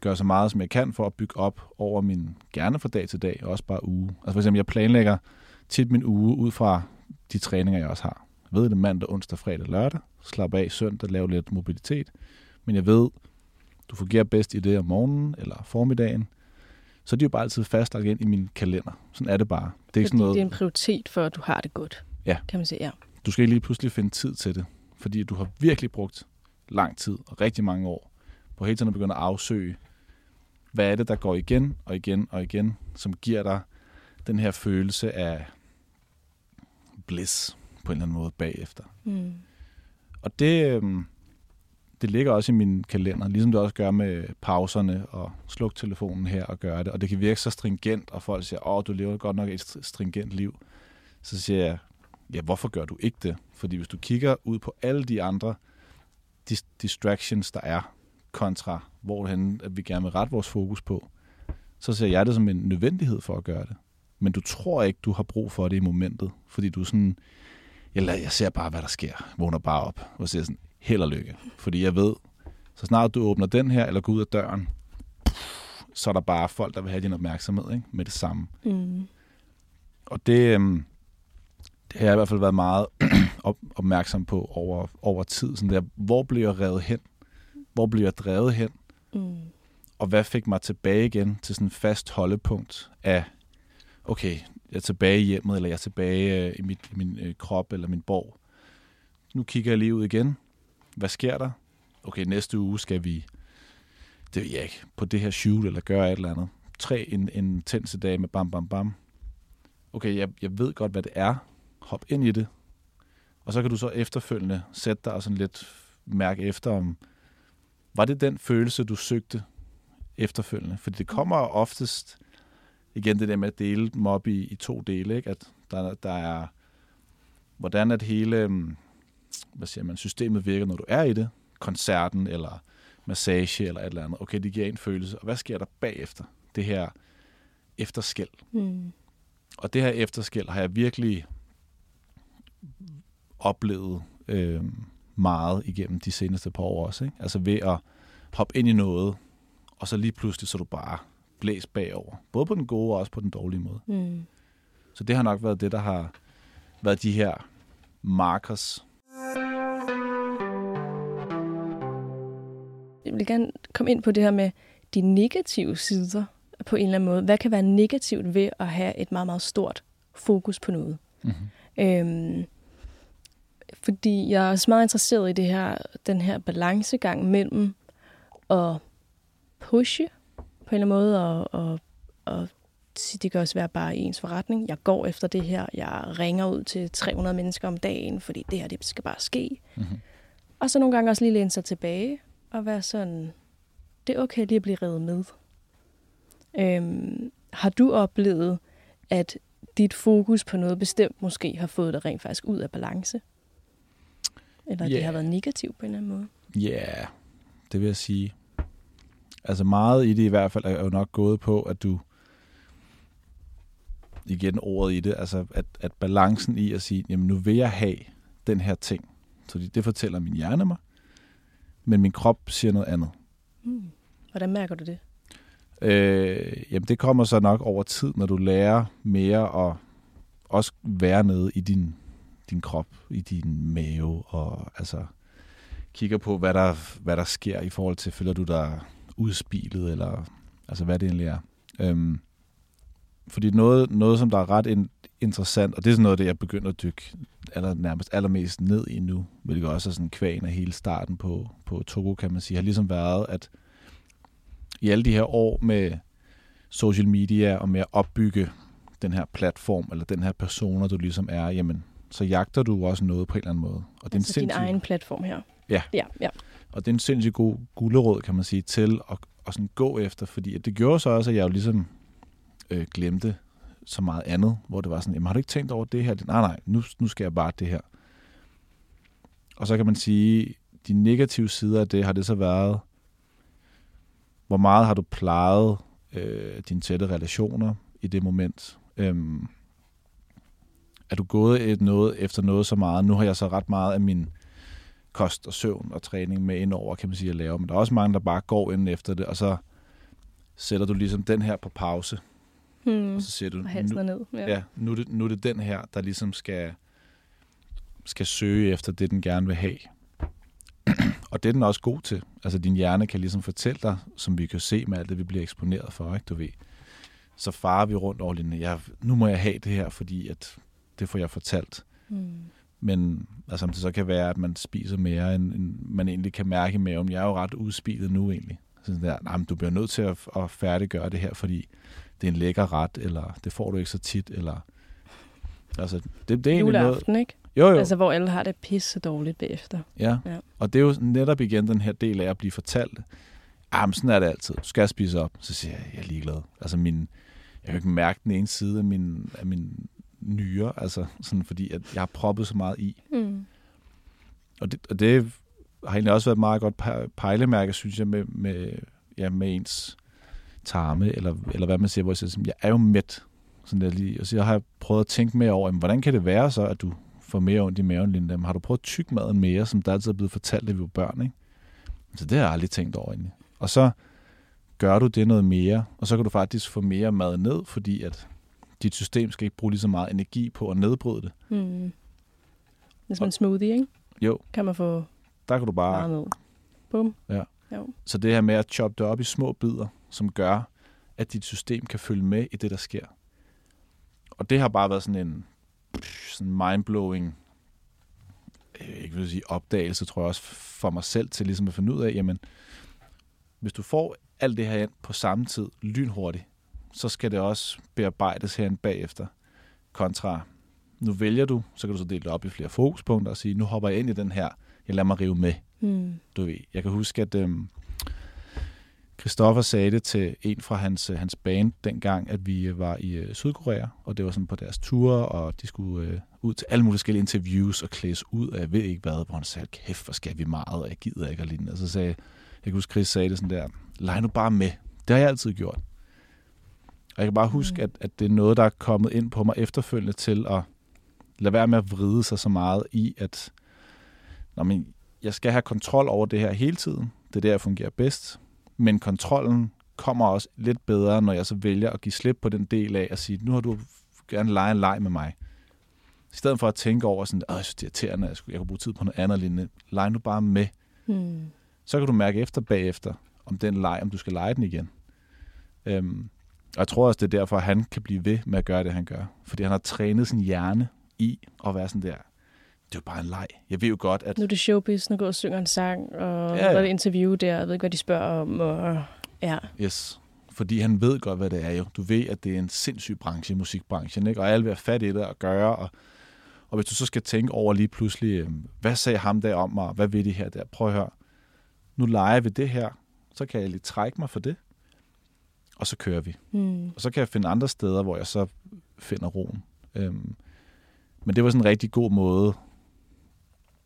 gør så meget, som jeg kan for at bygge op over min gerne fra dag til dag, og også bare uge. Altså for eksempel, jeg planlægger tit min uge ud fra de træninger, jeg også har. Ved det mandag, onsdag, fredag, lørdag. Slap af søndag, lave lidt mobilitet. Men jeg ved, du fungerer bedst i det om morgenen eller formiddagen. Så de er jo bare altid fastlagt ind i min kalender. Sådan er det bare. Det er, ikke sådan noget... det er en prioritet for, at du har det godt. Ja. Kan man sige, ja. Du skal ikke lige pludselig finde tid til det. Fordi du har virkelig brugt lang tid og rigtig mange år på hele tiden at begynde at afsøge, hvad er det, der går igen og igen og igen, som giver dig den her følelse af bliss på en eller anden måde bagefter. Mm. Og det, øhm, det ligger også i min kalender, ligesom det også gør med pauserne og sluk telefonen her og gøre det. Og det kan virke så stringent, og folk siger, åh, du lever godt nok et stringent liv. Så siger jeg, ja, hvorfor gør du ikke det? Fordi hvis du kigger ud på alle de andre distractions, der er, kontra hvorhen at vi gerne vil rette vores fokus på, så ser jeg det som en nødvendighed for at gøre det. Men du tror ikke, du har brug for det i momentet, fordi du er sådan, jeg, jeg ser bare, hvad der sker, vågner bare op og siger sådan, held og lykke. Fordi jeg ved, så snart du åbner den her, eller går ud af døren, så er der bare folk, der vil have din opmærksomhed ikke? med det samme. Mm. Og det, øhm, det har jeg i hvert fald været meget (clears throat) opmærksom på over, over tid. Sådan der, hvor bliver jeg revet hen? Hvor bliver jeg drevet hen? Mm. Og hvad fik mig tilbage igen til sådan en fast holdepunkt af, okay, jeg er tilbage i hjemmet, eller jeg er tilbage øh, i, mit, min øh, krop eller min borg. Nu kigger jeg lige ud igen. Hvad sker der? Okay, næste uge skal vi, det ved jeg ikke, på det her shoot eller gøre et eller andet. Tre en, intense dage med bam, bam, bam. Okay, jeg, jeg ved godt, hvad det er. Hop ind i det. Og så kan du så efterfølgende sætte dig og sådan lidt mærke efter, om var det den følelse, du søgte efterfølgende? Fordi det kommer oftest, igen det der med at dele dem op i, i to dele, ikke? at der, der er, hvordan at hele mm, hvad siger man, systemet virker, når du er i det, koncerten eller massage eller et eller andet. Okay, det giver en følelse. Og hvad sker der bagefter? Det her efterskæld. Mm. Og det her efterskæld har jeg virkelig oplevet øh, meget igennem de seneste par år også. Ikke? Altså ved at hoppe ind i noget, og så lige pludselig så du bare blæs bagover. Både på den gode og også på den dårlige måde. Mm. Så det har nok været det, der har været de her markers. Jeg vil gerne komme ind på det her med de negative sider på en eller anden måde. Hvad kan være negativt ved at have et meget, meget stort fokus på noget? Mm-hmm. Øhm, fordi jeg er også meget interesseret i det her, den her balancegang mellem at pushe på en eller anden måde, og, og, og det kan også være bare ens forretning. Jeg går efter det her, jeg ringer ud til 300 mennesker om dagen, fordi det her, det skal bare ske. Mm-hmm. Og så nogle gange også lige læne sig tilbage og være sådan, det er okay lige at blive revet med. Øhm, har du oplevet, at dit fokus på noget bestemt måske har fået dig rent faktisk ud af balance? Eller yeah. det har været negativt på en eller anden måde? Ja, yeah, det vil jeg sige. Altså meget i det i hvert fald er jo nok gået på, at du igen ordet i det, altså at, at balancen i at sige, jamen nu vil jeg have den her ting. Så det, det fortæller min hjerne mig, men min krop siger noget andet. Mm. Hvordan mærker du det? Øh, jamen det kommer så nok over tid, når du lærer mere at også være nede i din, din krop, i din mave, og altså kigger på, hvad der, hvad der sker i forhold til, føler du dig udspilet, eller altså hvad det egentlig er. Øhm, fordi noget, noget, som der er ret in, interessant, og det er sådan noget, det jeg begynder at dykke aller, nærmest allermest ned i nu, hvilket også er sådan kvagen af hele starten på, på Togo, kan man sige, har ligesom været, at i alle de her år med social media og med at opbygge den her platform, eller den her persona, du ligesom er, jamen, så jagter du også noget på en eller anden måde. Og det er altså en din egen platform her. Ja. ja, ja. Og det er en sindssygt god gulderåd, kan man sige, til at, at sådan gå efter, fordi det gjorde så også, at jeg jo ligesom øh, glemte så meget andet, hvor det var sådan, jamen har du ikke tænkt over det her? Nej, nej, nu, nu skal jeg bare det her. Og så kan man sige, de negative sider af det, har det så været, hvor meget har du plejet øh, dine tætte relationer i det moment. Øhm, er du gået et noget efter noget så meget? Nu har jeg så ret meget af min kost og søvn og træning med ind over, kan man sige, at lave. Men der er også mange, der bare går ind efter det, og så sætter du ligesom den her på pause. Hmm. Og så siger du, Og nu, ned. Ja. ja, nu, er det, nu er det den her, der ligesom skal, skal søge efter det, den gerne vil have. (clears throat) og det er den også god til. Altså din hjerne kan ligesom fortælle dig, som vi kan se med alt det, vi bliver eksponeret for, ikke du ved. Så farer vi rundt over linjen. Jeg, nu må jeg have det her, fordi at det får jeg fortalt. Hmm. Men altså, om det så kan være, at man spiser mere, end, end man egentlig kan mærke i maven. Jeg er jo ret udspilet nu egentlig. Sådan der, nej, men du bliver nødt til at, at færdiggøre det her, fordi det er en lækker ret, eller det får du ikke så tit, eller... Altså, det, det er egentlig noget... Juleaften, ikke? Jo, jo. Altså, hvor alle har det pisse dårligt bagefter. Ja. Ja. Og det er jo netop igen den her del af at blive fortalt. Ah, men sådan er det altid. Du skal spise op. Så siger jeg, jeg er ligeglad. Altså min, jeg kan ikke mærke den ene side af min, af min nyre, altså sådan fordi at jeg har proppet så meget i. Hmm. Og det, og det har egentlig også været et meget godt pe- pejlemærke, synes jeg, med, med, ja, med ens tarme, eller, eller hvad man siger, hvor jeg siger, jeg er jo mæt. Sådan der lige. Og så har jeg prøvet at tænke mere over, jamen, hvordan kan det være så, at du får mere ondt i maven, Linda? Men har du prøvet tykke maden mere, som der altid er blevet fortalt, da vi var børn, ikke? Så det har jeg aldrig tænkt over egentlig. Og så gør du det noget mere, og så kan du faktisk få mere mad ned, fordi at dit system skal ikke bruge lige så meget energi på at nedbryde det. Det er som en smoothie, ikke? Jo, Kan man få der kan du bare... ned. Bum. Ja. Jo. Så det her med at choppe det op i små bidder, som gør, at dit system kan følge med i det, der sker. Og det har bare været sådan en sådan mindblowing ikke vil sige opdagelse, tror jeg også for mig selv til ligesom at finde ud af, jamen, hvis du får alt det her ind på samme tid, lynhurtigt, så skal det også bearbejdes herinde bagefter. Kontra, nu vælger du, så kan du så dele det op i flere fokuspunkter og sige, nu hopper jeg ind i den her, jeg lader mig rive med Hmm. du ved. Jeg kan huske, at øhm, Christoffer sagde det til en fra hans, øh, hans band dengang, at vi øh, var i øh, Sydkorea, og det var sådan på deres ture, og de skulle øh, ud til alle mulige forskellige interviews og klædes ud, og jeg ved ikke hvad, hvor han sagde, kæft, hvor skal vi meget, og jeg gider ikke og lignende. Og så sagde, jeg kan huske, Chris sagde det sådan der, leg nu bare med. Det har jeg altid gjort. Jeg kan bare huske, Mm. at, at det er noget, der er kommet ind på mig efterfølgende til at lade være med at vride sig så meget i, at når man, jeg skal have kontrol over det her hele tiden. Det er der, jeg fungerer bedst. Men kontrollen kommer også lidt bedre, når jeg så vælger at give slip på den del af at sige, nu har du gerne lege en leg med mig. I stedet for at tænke over sådan, at jeg synes, det er irriterende, jeg, skulle, jeg kunne bruge tid på noget andet lignende. Leg nu bare med. Hmm. Så kan du mærke efter bagefter, om den leg, om du skal lege den igen. Øhm, og jeg tror også, det er derfor, at han kan blive ved med at gøre det, han gør. Fordi han har trænet sin hjerne i at være sådan der, det er jo bare en leg. Jeg ved jo godt, at Nu er det showbiz, nu går og synger en sang, og Ja, ja, er det interview der, jeg ved ikke, hvad de spørger om, og ja. Yes. Fordi han ved godt, hvad det er jo. Du ved, at det er en sindssyg branche, musikbranchen, ikke? og alle vil have fat i det og gøre. Og, og hvis du så skal tænke over lige pludselig, øh, hvad sagde ham der om mig, hvad vil de her der? Prøv at høre. Nu leger vi det her, så kan jeg lige trække mig for det, og så kører vi. Hmm. Og så kan jeg finde andre steder, hvor jeg så finder roen. Øhm, men det var sådan en rigtig god måde,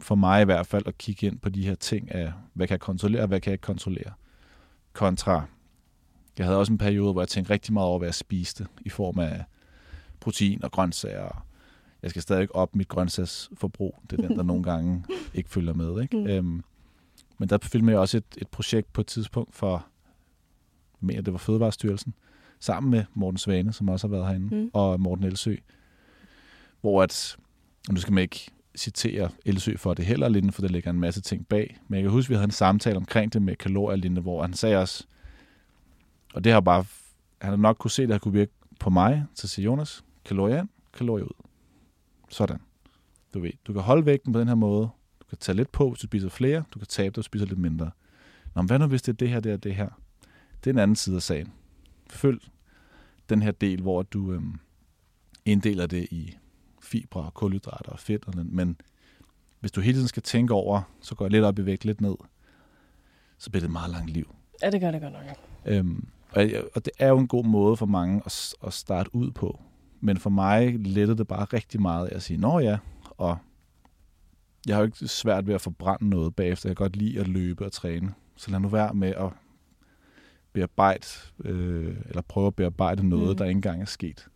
for mig i hvert fald, at kigge ind på de her ting af, hvad kan jeg kontrollere, og hvad kan jeg ikke kontrollere. Kontra, jeg havde også en periode, hvor jeg tænkte rigtig meget over, hvad jeg spiste, i form af protein og grøntsager. Jeg skal stadig op mit grøntsagsforbrug. Det er den, der (laughs) nogle gange ikke følger med. Ikke? Mm. Øhm, men der filmede jeg også et, et projekt på et tidspunkt for, mener, det var Fødevarestyrelsen, sammen med Morten Svane, som også har været herinde, Mm. og Morten Elsø, hvor at, nu skal man ikke citere Elsø for det heller, Linde, for der ligger en masse ting bag, men jeg kan huske, at vi havde en samtale omkring det med kalorier, Linde, hvor han sagde også, og det har bare, han har nok kunne se, at det har kunne virke på mig, så siger Jonas, kalorier ind, kalorier ud. Sådan. Du ved, du kan holde vægten på den her måde, du kan tage lidt på, hvis du spiser flere, du kan tabe dig, hvis du spiser lidt mindre. Nå, men hvad nu, hvis det er det her, det er det her? Det er en anden side af sagen. Følg den her del, hvor du øhm, inddeler det i fibre, kulhydrater og fedt. Og men hvis du hele tiden skal tænke over, så går jeg lidt op i vægt, lidt ned, så bliver det et meget langt liv. Ja, det gør det godt nok. Øhm, og, og det er jo en god måde for mange at, at starte ud på. Men for mig lettede det bare rigtig meget at sige, nå ja, og jeg har jo ikke svært ved at forbrænde noget bagefter. Jeg kan godt lide at løbe og træne. Så lad nu være med at bearbejde, øh, eller prøve at bearbejde noget, mm. der ikke engang er sket.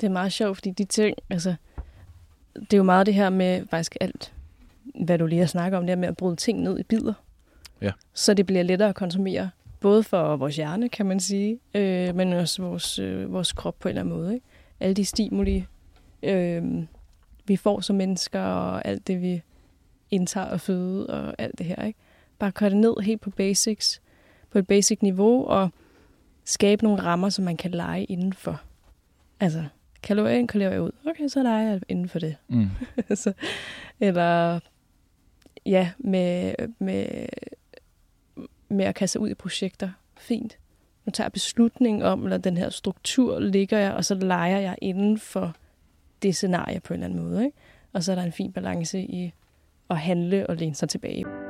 Det er meget sjovt, fordi de ting, altså, det er jo meget det her med faktisk alt, hvad du lige har snakket om, det her med at bryde ting ned i bidder. Ja. Så det bliver lettere at konsumere, både for vores hjerne, kan man sige, øh, men også vores, øh, vores krop på en eller anden måde. Ikke? Alle de stimuli, øh, vi får som mennesker, og alt det, vi indtager og føde, og alt det her. Ikke? Bare køre det ned helt på basics, på et basic niveau, og skabe nogle rammer, som man kan lege indenfor. Altså, kalorier ind, kalorier ud. Okay, så leger jeg inden for det. Mm. (laughs) så, eller ja, med, med, med at kaste ud i projekter. Fint. Nu tager jeg beslutning om, eller den her struktur ligger jeg, og så leger jeg inden for det scenarie på en eller anden måde. Ikke? Og så er der en fin balance i at handle og læne sig tilbage.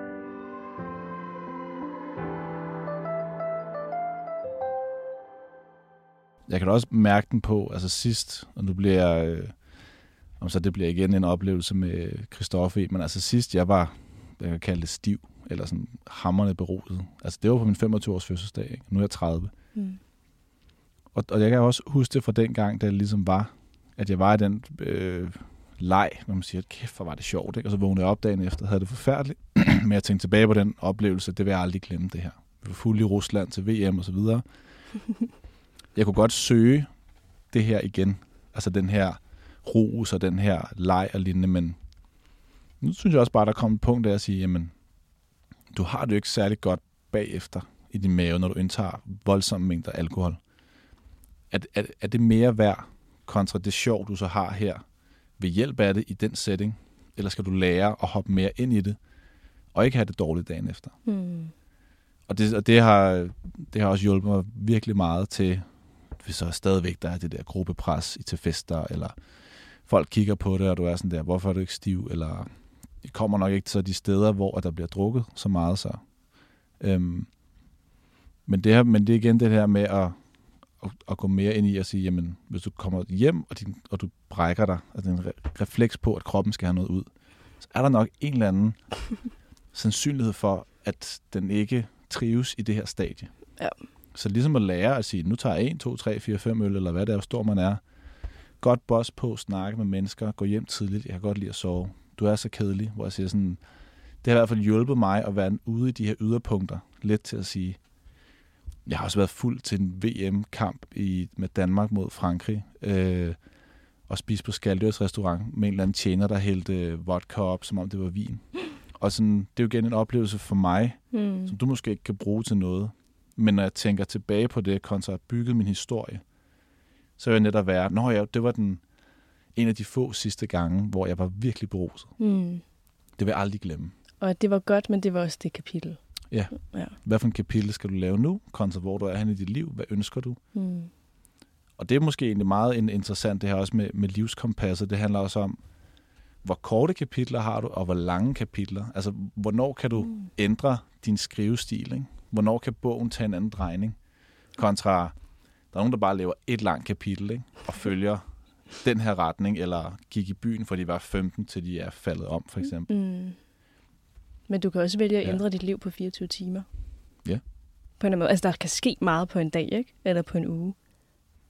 Jeg kan da også mærke den på, altså sidst, og nu bliver jeg, øh, om så det bliver igen en oplevelse med Christoffer men altså sidst jeg var, jeg kan kalde det stiv, eller sådan hammerne beruset. Altså det var på min 25-års fødselsdag, ikke? nu er jeg 30. Mm. Og, og jeg kan også huske det fra den gang, da det ligesom var, at jeg var i den øh, leg, hvor man siger, kæft, hvor var det sjovt, ikke? og så vågnede jeg op dagen efter, havde det forfærdeligt, (clears throat) men jeg tænkte tilbage på den oplevelse, det vil jeg aldrig glemme det her. Vi var fulde i Rusland til VM og så videre. (laughs) jeg kunne godt søge det her igen. Altså den her rus og den her leg og lignende, men nu synes jeg også bare, der kom et punkt der at sige, jamen, du har det jo ikke særlig godt bagefter i din mave, når du indtager voldsomme mængder alkohol. Er, er, er det mere værd kontra det sjov, du så har her ved hjælp af det i den setting? Eller skal du lære at hoppe mere ind i det, og ikke have det dårligt dagen efter? Mm. Og det, og det, har, det har også hjulpet mig virkelig meget til, hvis så stadigvæk der er det der gruppepres i til fester, eller folk kigger på det, og du er sådan der, hvorfor er du ikke stiv, eller det kommer nok ikke til de steder, hvor der bliver drukket så meget så. Øhm, men, det her, men det er igen det her med at, at, at gå mere ind i at sige, jamen, hvis du kommer hjem, og, din, og du brækker dig, altså en re- refleks på, at kroppen skal have noget ud, så er der nok en eller anden (laughs) sandsynlighed for, at den ikke trives i det her stadie. Ja. Så ligesom at lære at sige, nu tager jeg 1, 2, 3, 4, 5 øl, eller hvad det er, hvor stor man er. Godt boss på, snakke med mennesker, gå hjem tidligt, jeg kan godt lide at sove. Du er så kedelig, hvor jeg siger sådan, det har i hvert fald hjulpet mig at være ude i de her yderpunkter, let til at sige. Jeg har også været fuld til en VM-kamp i, med Danmark mod Frankrig, øh, og spise på Skaldørs restaurant med en eller anden tjener, der hældte vodka op, som om det var vin. Og sådan, det er jo igen en oplevelse for mig, Mm. som du måske ikke kan bruge til noget. Men når jeg tænker tilbage på det, kontra at bygge min historie, så vil jeg netop være, nå ja, det var den, en af de få sidste gange, hvor jeg var virkelig beruset. Mm. Det vil jeg aldrig glemme. Og det var godt, men det var også det kapitel. Ja. ja. Hvad for en kapitel skal du lave nu, kontra hvor du er hen i dit liv? Hvad ønsker du? Mm. Og det er måske egentlig meget interessant, det her også med, med livskompasset. Det handler også om, hvor korte kapitler har du, og hvor lange kapitler. Altså, hvornår kan du Mm. ændre din skrivestil? Ikke? Hvornår kan bogen tage en anden drejning? Kontra, der er nogen, der bare laver et langt kapitel, ikke? og følger den her retning, eller gik i byen, for de var 15, til de er faldet om, for eksempel. Mm. Men du kan også vælge at Ja. ændre dit liv på 24 timer. Ja. På en måde. Altså, der kan ske meget på en dag, ikke? Eller på en uge.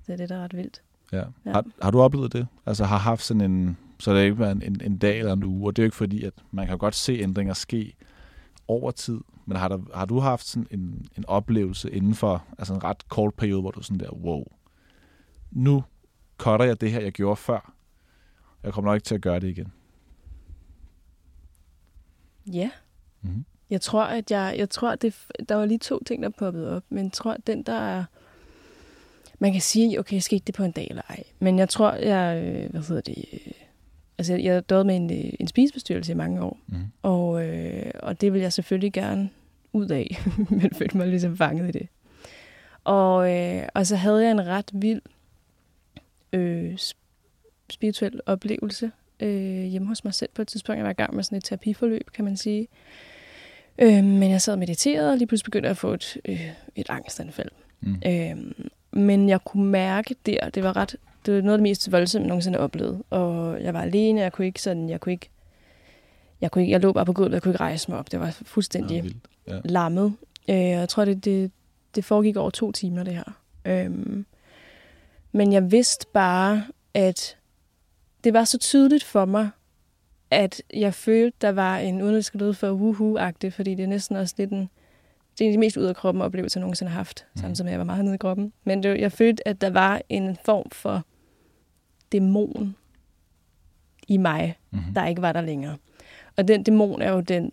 Det er det, der er ret vildt. Ja. Ja. Har, har du oplevet det? Altså har haft sådan en, så det ikke været en, en, en dag eller en uge, og det er jo ikke fordi, at man kan godt se ændringer ske over tid, men har, der, har du haft sådan en, en oplevelse inden for altså en ret kort periode, hvor du sådan der, wow, nu cutter jeg det her, jeg gjorde før. Jeg kommer nok ikke til at gøre det igen. Ja. Mm-hmm. Jeg tror, at jeg, jeg tror, det, der var lige to ting, der poppede op, men jeg tror, at den, der er, man kan sige, okay, skete det på en dag eller ej, men jeg tror, jeg, øh, hvad hedder det, øh, altså jeg døjet med en, øh, en spisebestyrelse i mange år, Mm. og, øh, og det vil jeg selvfølgelig gerne ud af, (laughs) men følte mig ligesom fanget i det. Og, øh, og så havde jeg en ret vild øh, sp- spirituel oplevelse øh, hjemme hos mig selv på et tidspunkt. Jeg var i gang med sådan et terapiforløb, kan man sige. Øh, men jeg sad og mediterede, og lige pludselig begyndte jeg at få et, øh, et angstanfald. Mm. Øh, men jeg kunne mærke der, det var ret, det var noget af det mest voldsomme, jeg nogensinde har oplevet. Og jeg var alene, jeg kunne ikke sådan, jeg kunne ikke, jeg, kunne ikke, jeg lå bare på gulvet, jeg kunne ikke rejse mig op. Det var fuldstændig Ja. Ja. lammet. Øh, og jeg tror, det, det, det foregik over to timer, det her. Øhm, men jeg vidste bare, at det var så tydeligt for mig, at jeg følte, der var en, uden at skal lyde for woohoo-agtigt, fordi det er næsten også lidt en, det er de mest ud af kroppen oplevelser, jeg nogensinde har haft, mm. samtidig med, at jeg var meget nede i kroppen. Men det, jeg følte, at der var en form for dæmon i mig, mm-hmm. der ikke var der længere. Og den dæmon er jo den,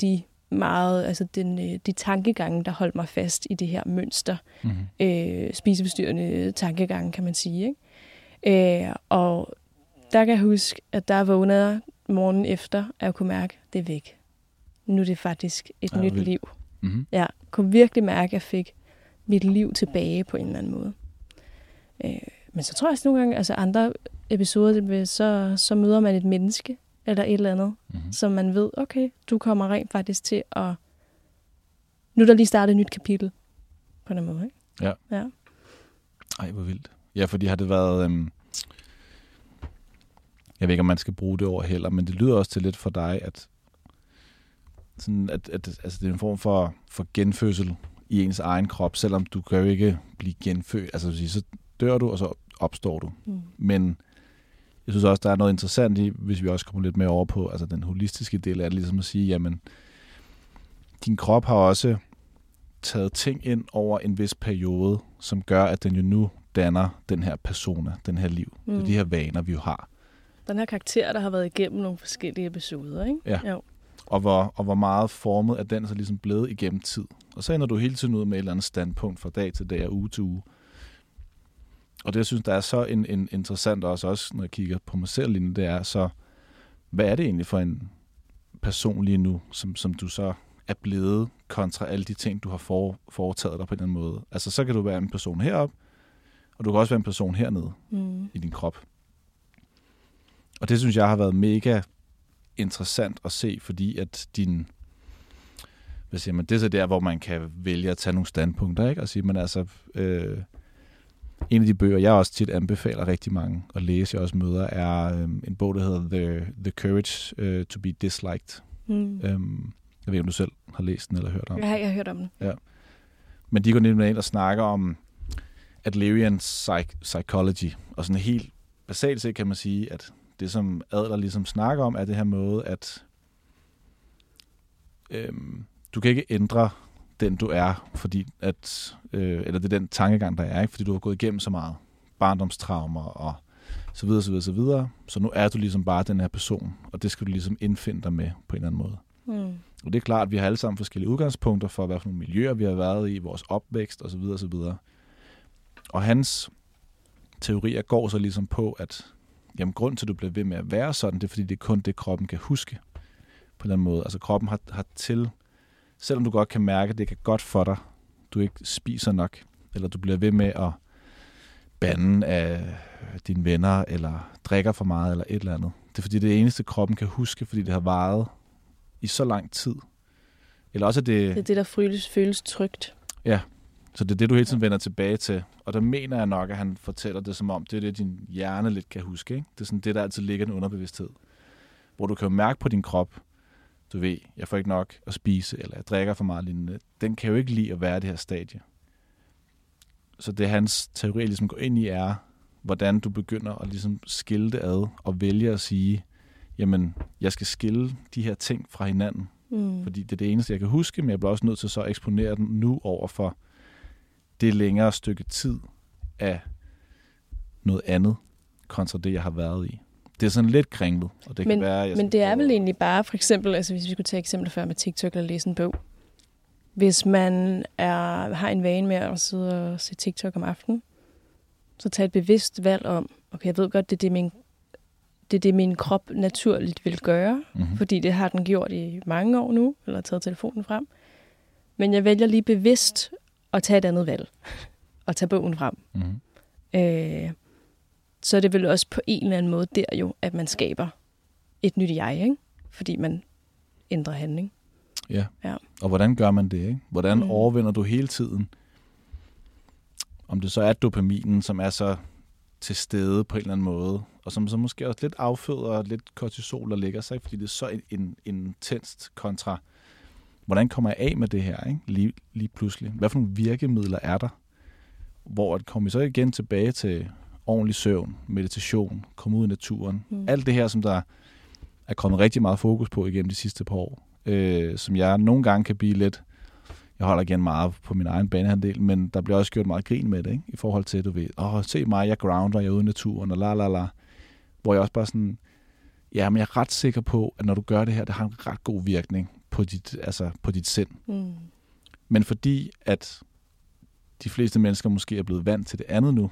de meget, altså den, øh, de tankegange, der holdt mig fast i det her mønster. Mm-hmm. Øh, spisebestyrende tankegange, kan man sige. Ikke? Øh, og der kan jeg huske, at der vågnede morgen efter, at jeg kunne mærke, at det er væk. Nu er det faktisk et ja, nyt vildt. liv. Mm-hmm. Jeg kunne virkelig mærke, at jeg fik mit liv tilbage på en eller anden måde. Øh, men så tror jeg også nogle gange, altså andre episoder, så, så møder man et menneske, eller et eller andet, mm-hmm. som man ved, okay, du kommer rent faktisk til at... Nu er der lige startet et nyt kapitel, på den måde, ikke? Ja. ja. Ej, hvor vildt. Ja, fordi har det været... Øhm, jeg ved ikke, om man skal bruge det over heller, men det lyder også til lidt for dig, at, sådan at, at altså, det er en form for, for genfødsel i ens egen krop, selvom du kan jo ikke blive genfødt. Altså, så dør du, og så opstår du. Mm. Men jeg synes også, der er noget interessant i, hvis vi også kommer lidt mere over på altså den holistiske del af det, ligesom at sige, jamen, din krop har også taget ting ind over en vis periode, som gør, at den jo nu danner den her persona, den her liv, mm. de her vaner, vi jo har. Den her karakter, der har været igennem nogle forskellige episoder, ikke? Ja. Jo. Og hvor, og hvor meget formet er den så ligesom blevet igennem tid. Og så ender du hele tiden ud med et eller andet standpunkt fra dag til dag og uge til uge. Og det, jeg synes, der er så en, en interessant også, også, når jeg kigger på mig selv lige det er så, hvad er det egentlig for en person lige nu, som, som du så er blevet kontra alle de ting, du har for, foretaget dig på den måde. Altså, så kan du være en person herop, og du kan også være en person hernede mm. i din krop. Og det synes jeg har været mega interessant at se, fordi at din, hvad siger man, det er så der, hvor man kan vælge at tage nogle standpunkter, ikke? Og sige, man altså, øh, en af de bøger, jeg også tit anbefaler rigtig mange at læse, jeg også møder, er øhm, en bog, der hedder The, The Courage uh, to be Disliked. Mm. Øhm, jeg ved ikke, om du selv har læst den eller hørt om den. Ja, jeg har hørt om den. Ja. Men de går nemlig ind og snakker om Adlerian psych- psychology, og sådan helt basalt set kan man sige, at det, som Adler ligesom snakker om, er det her måde, at øhm, du kan ikke ændre den, du er, fordi at, øh, eller det er den tankegang, der er, ikke? fordi du har gået igennem så meget barndomstraumer og så videre, så videre, så videre. Så nu er du ligesom bare den her person, og det skal du ligesom indfinde dig med på en eller anden måde. Mm. Og det er klart, at vi har alle sammen forskellige udgangspunkter for, hvad for nogle miljøer vi har været i, vores opvækst og så videre, så videre. Og hans teorier går så ligesom på, at jamen, grund til, at du bliver ved med at være sådan, det er, fordi det er kun det, kroppen kan huske på en eller anden måde. Altså kroppen har, har til selvom du godt kan mærke, at det kan godt for dig, du ikke spiser nok, eller du bliver ved med at bande af dine venner, eller drikker for meget, eller et eller andet. Det er fordi, det er det eneste, kroppen kan huske, fordi det har varet i så lang tid. Eller også, at det... Det er det, der føles, føles trygt. Ja, så det er det, du hele tiden vender tilbage til. Og der mener jeg nok, at han fortæller det som om, det er det, din hjerne lidt kan huske. Ikke? Det er sådan det, der altid ligger i en underbevidsthed. Hvor du kan mærke på din krop, du ved, jeg får ikke nok at spise, eller jeg drikker for meget lignende, den kan jo ikke lide at være det her stadie. Så det hans teori ligesom går ind i er, hvordan du begynder at ligesom skille det ad, og vælge at sige, jamen, jeg skal skille de her ting fra hinanden. Mm. Fordi det er det eneste, jeg kan huske, men jeg bliver også nødt til så at eksponere den nu over for det længere stykke tid af noget andet, kontra det, jeg har været i det er sådan lidt kringlet. Og det men, kan være, jeg men det er vel egentlig bare, for eksempel, altså hvis vi skulle tage eksempel før med TikTok eller læse en bog. Hvis man er, har en vane med at sidde og se TikTok om aftenen, så tag et bevidst valg om, okay, jeg ved godt, det er det, min, det, er det, min krop naturligt vil gøre, mm-hmm. fordi det har den gjort i mange år nu, eller taget telefonen frem. Men jeg vælger lige bevidst at tage et andet valg, (laughs) og tage bogen frem. Mm-hmm. Øh, så er det vel også på en eller anden måde der jo, at man skaber et nyt jeg, ikke? fordi man ændrer handling. Ja. ja. Og hvordan gør man det? Ikke? Hvordan mm. overvinder du hele tiden? Om det så er dopaminen, som er så til stede på en eller anden måde, og som så måske også lidt afføder lidt kortisol, der ligger sig, fordi det er så intenst kontra hvordan kommer jeg af med det her, ikke? Lige, lige pludselig? Hvad for nogle virkemidler er der? Hvor at kommer vi så igen tilbage til ordentlig søvn, meditation, komme ud i naturen. Mm. Alt det her, som der er kommet rigtig meget fokus på igennem de sidste par år, øh, som jeg nogle gange kan blive lidt, jeg holder igen meget på min egen banehandel, men der bliver også gjort meget grin med det, ikke? i forhold til, du ved, åh, oh, se mig, jeg grounder, jeg er ude i naturen, og la la la. Hvor jeg også bare sådan, ja, men jeg er ret sikker på, at når du gør det her, det har en ret god virkning på dit, altså på dit sind. Mm. Men fordi, at de fleste mennesker måske er blevet vant til det andet nu,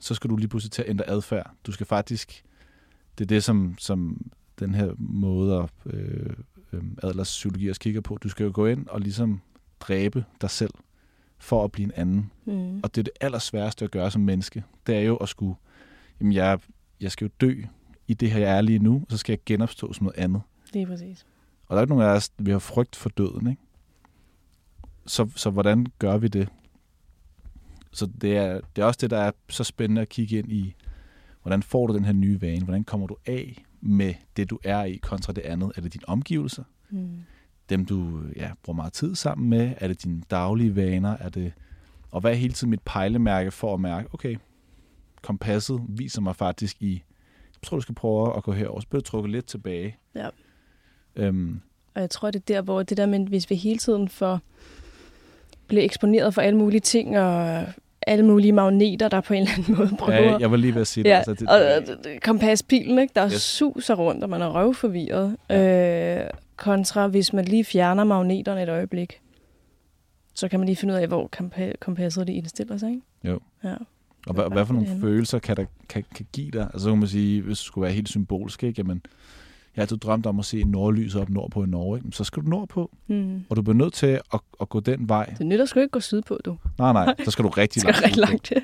så skal du lige pludselig til at ændre adfærd. Du skal faktisk, det er det, som, som den her måde, at øh, øh, adlers psykologi også kigger på. Du skal jo gå ind og ligesom dræbe dig selv for at blive en anden. Mm. Og det er det allersværeste at gøre som menneske. Det er jo at skulle, jamen jeg, jeg skal jo dø i det her, jeg er lige nu, og så skal jeg genopstå som noget andet. Lige præcis. Og der er ikke nogen af os, vi har frygt for døden, ikke? Så, så hvordan gør vi det? Så det er, det er også det, der er så spændende at kigge ind i, hvordan får du den her nye vane? Hvordan kommer du af med det, du er i, kontra det andet? Er det dine omgivelser? Mm. Dem, du ja, bruger meget tid sammen med? Er det dine daglige vaner? Er det, og hvad er hele tiden mit pejlemærke for at mærke, okay, kompasset viser mig faktisk i, jeg tror, du skal prøve at gå herover, så bliver du trukket lidt tilbage. Ja. Øhm, og jeg tror, det er der, hvor det der med, hvis vi hele tiden får bliver eksponeret for alle mulige ting, og alle mulige magneter, der på en eller anden måde prøver. Ja, jeg var lige ved at sige det. Ja, altså, det, og kompaspilen, ikke, der yes. suser rundt, og man er røvforvirret. Ja. Øh, kontra hvis man lige fjerner magneterne et øjeblik, så kan man lige finde ud af, hvor kompasset det indstiller sig. Ikke? Jo. Ja. Og hvad, hvad for nogle følelser kan, der, kan, kan give dig? Altså, kan man sige, hvis det skulle være helt symbolsk, ikke? Jamen, jeg har altid drømt om at se nordlys op nordpå i Norge, ikke? så skal du nordpå. Mm. Og du bliver nødt til at, at gå den vej. Det nytter sgu ikke gå sydpå, du. Nej, nej, (laughs) så skal du rigtig skal langt, rigtig langt ja.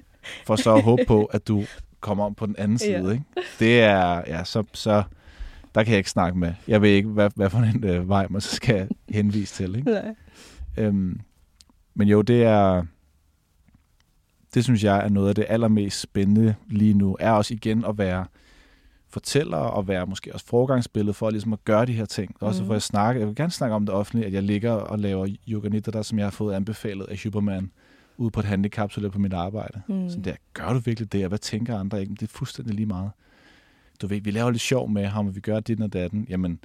For så at håbe på, at du kommer om på den anden side. Ja. Ikke? Det er, ja, så, så der kan jeg ikke snakke med. Jeg ved ikke, hvad, hvad for en øh, vej man så skal henvise til. Ikke? Nej. Øhm, men jo, det er, det synes jeg er noget af det allermest spændende lige nu, er også igen at være fortæller og være måske også forgangsbillede for ligesom at gøre de her ting. Også mm. for at snakke, jeg vil gerne snakke om det offentligt, at jeg ligger og laver yoga der, som jeg har fået anbefalet af Superman ude på et handicap, så på mit arbejde. Mm. Så der, gør du virkelig det, og hvad tænker andre ikke? Det er fuldstændig lige meget. Du ved, vi laver lidt sjov med ham, og vi gør dit og datten. Jamen,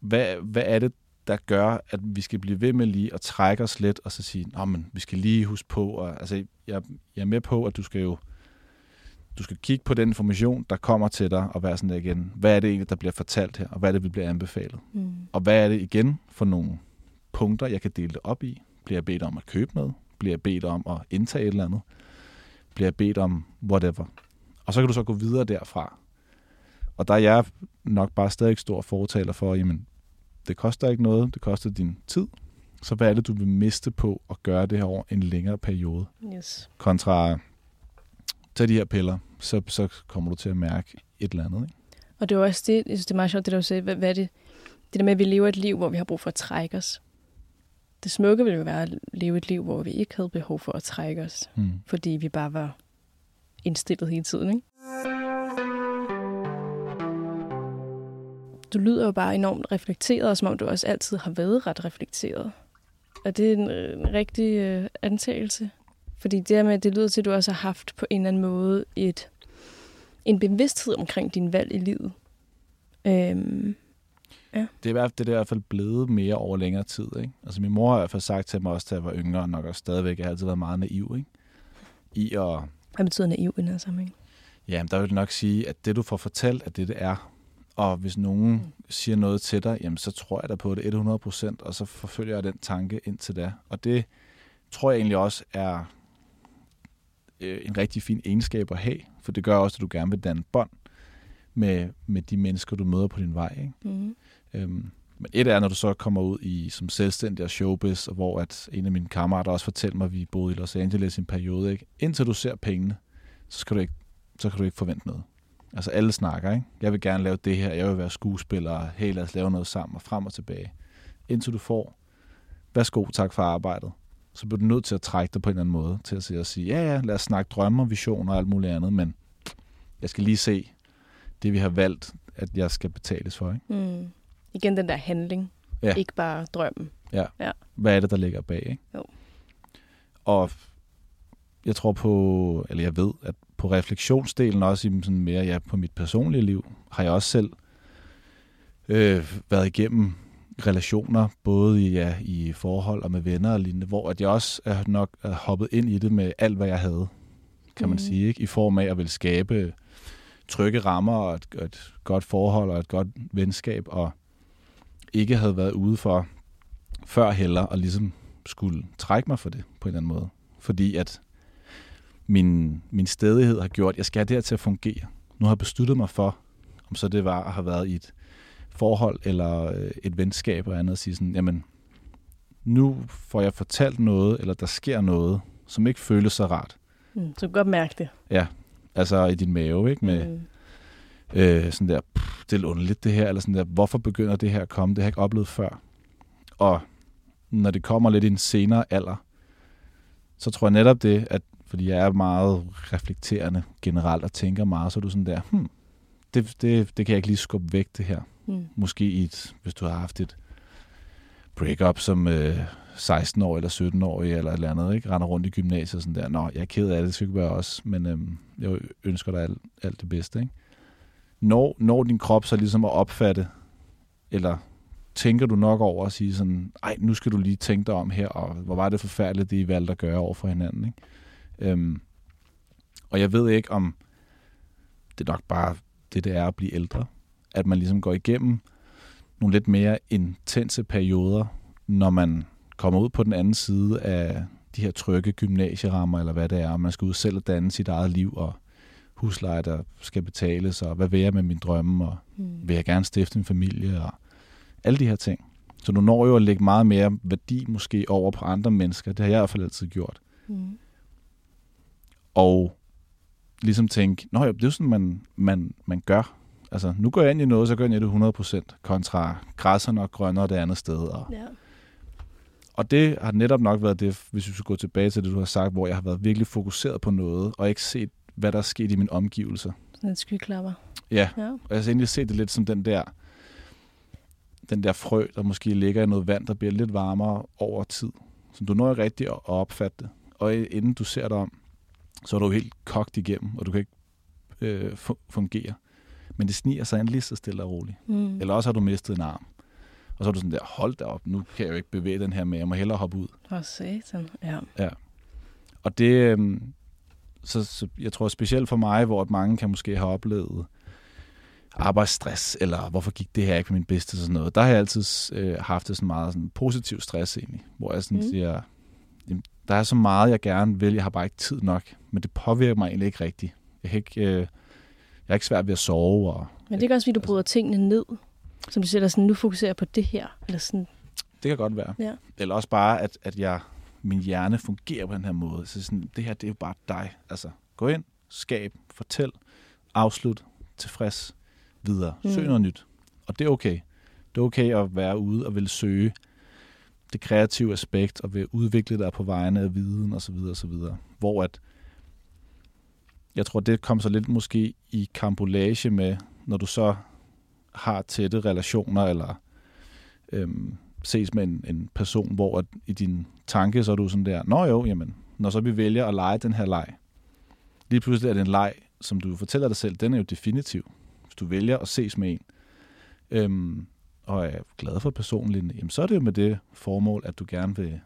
hvad, hvad er det, der gør, at vi skal blive ved med lige at trække os lidt, og så sige, men vi skal lige huske på, og, altså, jeg, jeg er med på, at du skal jo du skal kigge på den information, der kommer til dig, og være sådan der igen, hvad er det egentlig, der bliver fortalt her, og hvad er det, vi bliver anbefalet? Mm. Og hvad er det igen for nogle punkter, jeg kan dele det op i? Bliver jeg bedt om at købe noget? Bliver jeg bedt om at indtage et eller andet? Bliver jeg bedt om whatever? Og så kan du så gå videre derfra. Og der er jeg nok bare stadig stor fortaler for, jamen, det koster ikke noget, det koster din tid. Så hvad er det, du vil miste på at gøre det her over en længere periode? Yes. Kontra tage de her piller, så, så kommer du til at mærke et eller andet. Ikke? Og det er også det, jeg synes, det er meget sjovt, det der du sagde, hvad, hvad er det, det der med, at vi lever et liv, hvor vi har brug for at trække os. Det smukke ville jo være at leve et liv, hvor vi ikke havde behov for at trække os, hmm. fordi vi bare var indstillet hele tiden. Ikke? Du lyder jo bare enormt reflekteret, og som om du også altid har været ret reflekteret. Er det en, en rigtig øh, antagelse? Fordi det med, det lyder til, at du også har haft på en eller anden måde et, en bevidsthed omkring din valg i livet. Øhm, ja. Det er, i hvert fald, det er i hvert fald blevet mere over længere tid. Ikke? Altså min mor har i hvert fald sagt til mig også, da jeg var yngre, og nok også stadigvæk, jeg har altid været meget naiv. Ikke? I at, Hvad betyder naiv i den her sammenhæng? Ja, der vil nok sige, at det du får fortalt, at det det er. Og hvis nogen mm. siger noget til dig, jamen, så tror jeg da på det 100 procent, og så forfølger jeg den tanke indtil da. Og det tror jeg egentlig også er øh, en rigtig fin egenskab at have, for det gør også, at du gerne vil danne bånd med, med de mennesker, du møder på din vej. Ikke? Mm. Øhm, men et er, når du så kommer ud i som selvstændig og showbiz, og hvor at en af mine kammerater også fortæller mig, at vi boede i Los Angeles i en periode. Ikke? Indtil du ser pengene, så, skal du ikke, så kan du ikke forvente noget. Altså alle snakker, ikke? Jeg vil gerne lave det her, jeg vil være skuespiller, hey lad os lave noget sammen og frem og tilbage. Indtil du får, værsgo, tak for arbejdet så bliver du nødt til at trække dig på en eller anden måde, til at sige, ja, ja, lad os snakke drømmer, visioner og alt muligt andet, men jeg skal lige se det, vi har valgt, at jeg skal betales for. Ikke? Mm. Igen den der handling. Ja. Ikke bare drømmen. Ja. ja. Hvad er det, der ligger bag? Ikke? Jo. Og jeg tror på, eller jeg ved, at på refleksionsdelen også i sådan mere ja, på mit personlige liv, har jeg også selv øh, været igennem relationer, både i, ja, i forhold og med venner og lignende, hvor at jeg også er nok er hoppet ind i det med alt, hvad jeg havde, kan man mm. sige, ikke? i form af at vil skabe trygge rammer og et, et godt forhold og et godt venskab, og ikke havde været ude for før heller, og ligesom skulle trække mig for det på en eller anden måde. Fordi at min, min stedighed har gjort, at jeg skal have det her til at fungere. Nu har jeg besluttet mig for, om så det var at have været i et forhold eller øh, et venskab og andet, at sige sådan, jamen, nu får jeg fortalt noget, eller der sker noget, som ikke føles så rart. Mm, så du kan godt mærke det. Ja, altså i din mave, ikke? Med mm. øh, sådan der, pff, det er lidt underligt det her, eller sådan der, hvorfor begynder det her at komme? Det har jeg ikke oplevet før. Og når det kommer lidt i en senere alder, så tror jeg netop det, at fordi jeg er meget reflekterende generelt og tænker meget, så er du sådan der, hmm, det, det, det kan jeg ikke lige skubbe væk det her. Mm. Måske i et, hvis du har haft et breakup som øh, 16 år eller 17 år eller et eller andet, ikke? render rundt i gymnasiet og sådan der, nå, jeg er ked af det, det skal ikke være også, men øh, jeg ønsker dig alt, alt det bedste. Ikke? Når, når din krop så ligesom at opfatte, eller tænker du nok over at sige sådan, ej, nu skal du lige tænke dig om her, og hvor var det forfærdeligt, det I valgte at gøre over for hinanden. Ikke? Øhm, og jeg ved ikke, om det er nok bare det, det er at blive ældre. At man ligesom går igennem nogle lidt mere intense perioder, når man kommer ud på den anden side af de her trygge gymnasierammer, eller hvad det er, og man skal ud selv og danne sit eget liv, og husleje, der skal betales, og hvad vil jeg med min drømme, og mm. vil jeg gerne stifte en familie, og alle de her ting. Så du når jo at lægge meget mere værdi måske over på andre mennesker. Det har jeg i hvert fald altid gjort. Mm. Og ligesom tænke, nå ja, det er jo sådan, man, man, man gør. Altså, nu går jeg ind i noget, så gør jeg det 100%, kontra græsser og grønnere det andet sted. Og, ja. og det har netop nok været det, hvis vi skal gå tilbage til det, du har sagt, hvor jeg har været virkelig fokuseret på noget, og ikke set, hvad der er sket i mine omgivelser. Sådan en skyklapper. Ja, ja. og jeg har egentlig set det lidt som den der, den der frø, der måske ligger i noget vand, der bliver lidt varmere over tid. Så du når rigtigt at opfatte det. Og inden du ser dig om, så er du helt kogt igennem, og du kan ikke øh, fungere. Men det sniger sig ind lige så stille og roligt. Mm. Eller også har du mistet en arm. Og så er du sådan der, hold da op, nu kan jeg jo ikke bevæge den her med, jeg må hellere hoppe ud. For satan, ja. Ja. Og det, øh, så, så jeg tror specielt for mig, hvor mange kan måske have oplevet arbejdsstress, eller hvorfor gik det her ikke på min bedste, sådan noget. Der har jeg altid øh, haft sådan meget sådan positiv stress egentlig, hvor jeg sådan mm. siger, jamen, der er så meget, jeg gerne vil, jeg har bare ikke tid nok, men det påvirker mig egentlig ikke rigtigt. Jeg, kan ikke, øh, jeg er ikke svært ved at sove. Og, men det er også, fordi du bryder tingene ned, som du siger, sådan, nu fokuserer jeg på det her. Eller sådan. Det kan godt være. Ja. Eller også bare, at, at jeg, min hjerne fungerer på den her måde. Så sådan, det her, det er jo bare dig. Altså, gå ind, skab, fortæl, afslut, tilfreds, videre. Søg mm. noget nyt. Og det er okay. Det er okay at være ude og vil søge det kreative aspekt og vil udvikle dig på vegne af viden osv. osv. Hvor at jeg tror, det kommer så lidt måske i kampolage med, når du så har tætte relationer, eller øhm, ses med en, en person, hvor at i din tanke, så er du sådan der, nå jo, jamen, når så vi vælger at lege den her leg, lige pludselig er det en leg, som du fortæller dig selv, den er jo definitiv. Hvis du vælger at ses med en, øhm, og er glad for personligt, jamen så er det jo med det formål, at du gerne vil,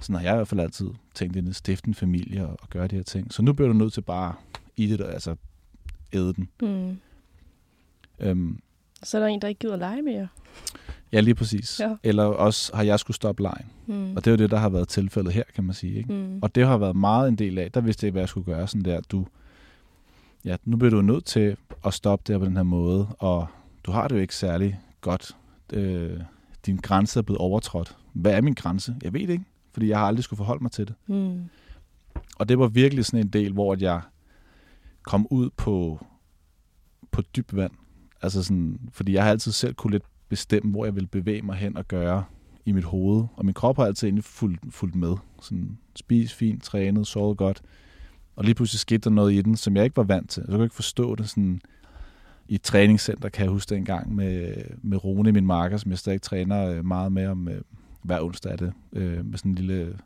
sådan har jeg i hvert fald altid tænkt ind, i stiften familie og, og gøre de her ting. Så nu bliver du nødt til bare i det, altså æde den. Mm. Øhm, så er der en, der ikke gider lege mere. Ja, lige præcis. Ja. Eller også har jeg skulle stoppe lejen. Mm. Og det er jo det, der har været tilfældet her, kan man sige. Ikke? Mm. Og det har været meget en del af. Der vidste jeg ikke, hvad jeg skulle gøre. Sådan der, du, ja, nu bliver du nødt til at stoppe det på den her måde, og du har det jo ikke særlig godt øh, din grænse er blevet overtrådt. Hvad er min grænse? Jeg ved det ikke, fordi jeg har aldrig skulle forholde mig til det. Mm. Og det var virkelig sådan en del, hvor jeg kom ud på, på dyb vand. Altså sådan, fordi jeg har altid selv kunne lidt bestemme, hvor jeg vil bevæge mig hen og gøre i mit hoved. Og min krop har altid egentlig fulgt, fulgt med. Sådan, spis fint, trænet, sovet godt. Og lige pludselig skete der noget i den, som jeg ikke var vant til. Jeg kunne ikke forstå det sådan i et træningscenter, kan jeg huske en gang med, med Rune, min marker, som jeg stadig træner øh, meget med om øh, hver onsdag er det, øh, med sådan en lille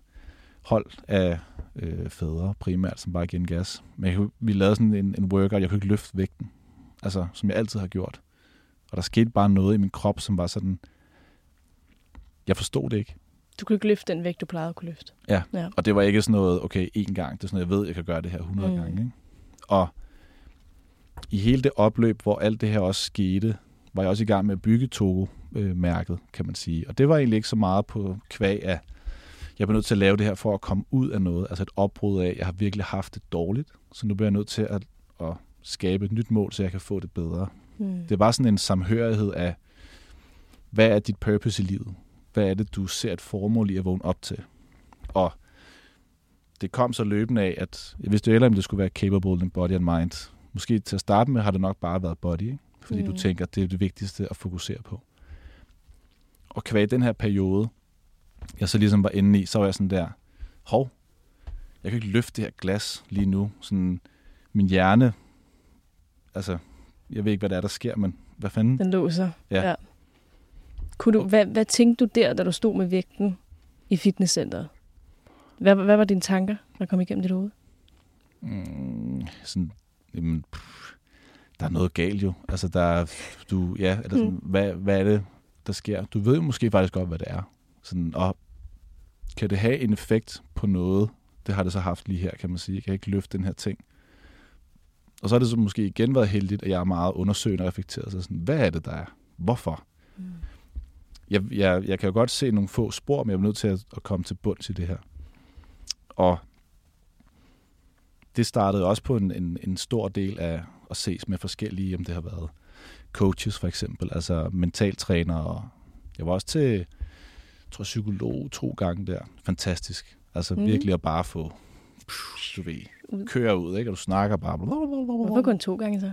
hold af øh, fædre primært, som bare giver en gas. Men jeg, vi lavede sådan en, en workout, jeg kunne ikke løfte vægten, altså som jeg altid har gjort. Og der skete bare noget i min krop, som var sådan, jeg forstod det ikke. Du kunne ikke løfte den vægt, du plejede at kunne løfte. Ja, ja. og det var ikke sådan noget, okay, én gang. Det er sådan noget, jeg ved, jeg kan gøre det her 100 mm. gange. Ikke? Og i hele det opløb, hvor alt det her også skete, var jeg også i gang med at bygge Togo-mærket, kan man sige. Og det var egentlig ikke så meget på kvæg af, jeg blev nødt til at lave det her for at komme ud af noget, altså et opbrud af, jeg har virkelig haft det dårligt, så nu bliver jeg nødt til at, at skabe et nyt mål, så jeg kan få det bedre. Mm. Det er bare sådan en samhørighed af, hvad er dit purpose i livet? Hvad er det, du ser et formål i at vågne op til? Og det kom så løbende af, at jeg vidste jo heller, om det skulle være capable in body and mind. Måske til at starte med har det nok bare været body, ikke? fordi mm. du tænker, at det er det vigtigste at fokusere på. Og kvæg den her periode, jeg så ligesom var inde i, så var jeg sådan der, hov, jeg kan ikke løfte det her glas lige nu. Sådan, min hjerne, altså, jeg ved ikke, hvad der er, der sker, men hvad fanden? Den låser. Ja. ja. Kunne du, hvad, hvad tænkte du der, da du stod med vægten i fitnesscenteret? Hvad, hvad var dine tanker, der kom igennem dit hoved? Mm, sådan, jamen, pff, der er noget galt jo. Altså, der er, du, ja, eller sådan, mm. hvad, hvad er det, der sker? Du ved jo måske faktisk godt, hvad det er. Sådan, og kan det have en effekt på noget? Det har det så haft lige her, kan man sige. Jeg kan ikke løfte den her ting. Og så har det så måske igen været heldigt, at jeg er meget undersøgende og reflekteret. Så sådan, hvad er det, der er? Hvorfor? Mm. Jeg, jeg, jeg kan jo godt se nogle få spor, men jeg er nødt til at, at komme til bund til det her. Og det startede også på en, en, en stor del af at ses med forskellige, om det har været coaches for eksempel, altså mentaltræner, og jeg var også til, tror, psykolog to gange der. Fantastisk. Altså mm. virkelig at bare få, du ved, køre ud, ikke? Og du snakker bare. Hvorfor kun to gange så?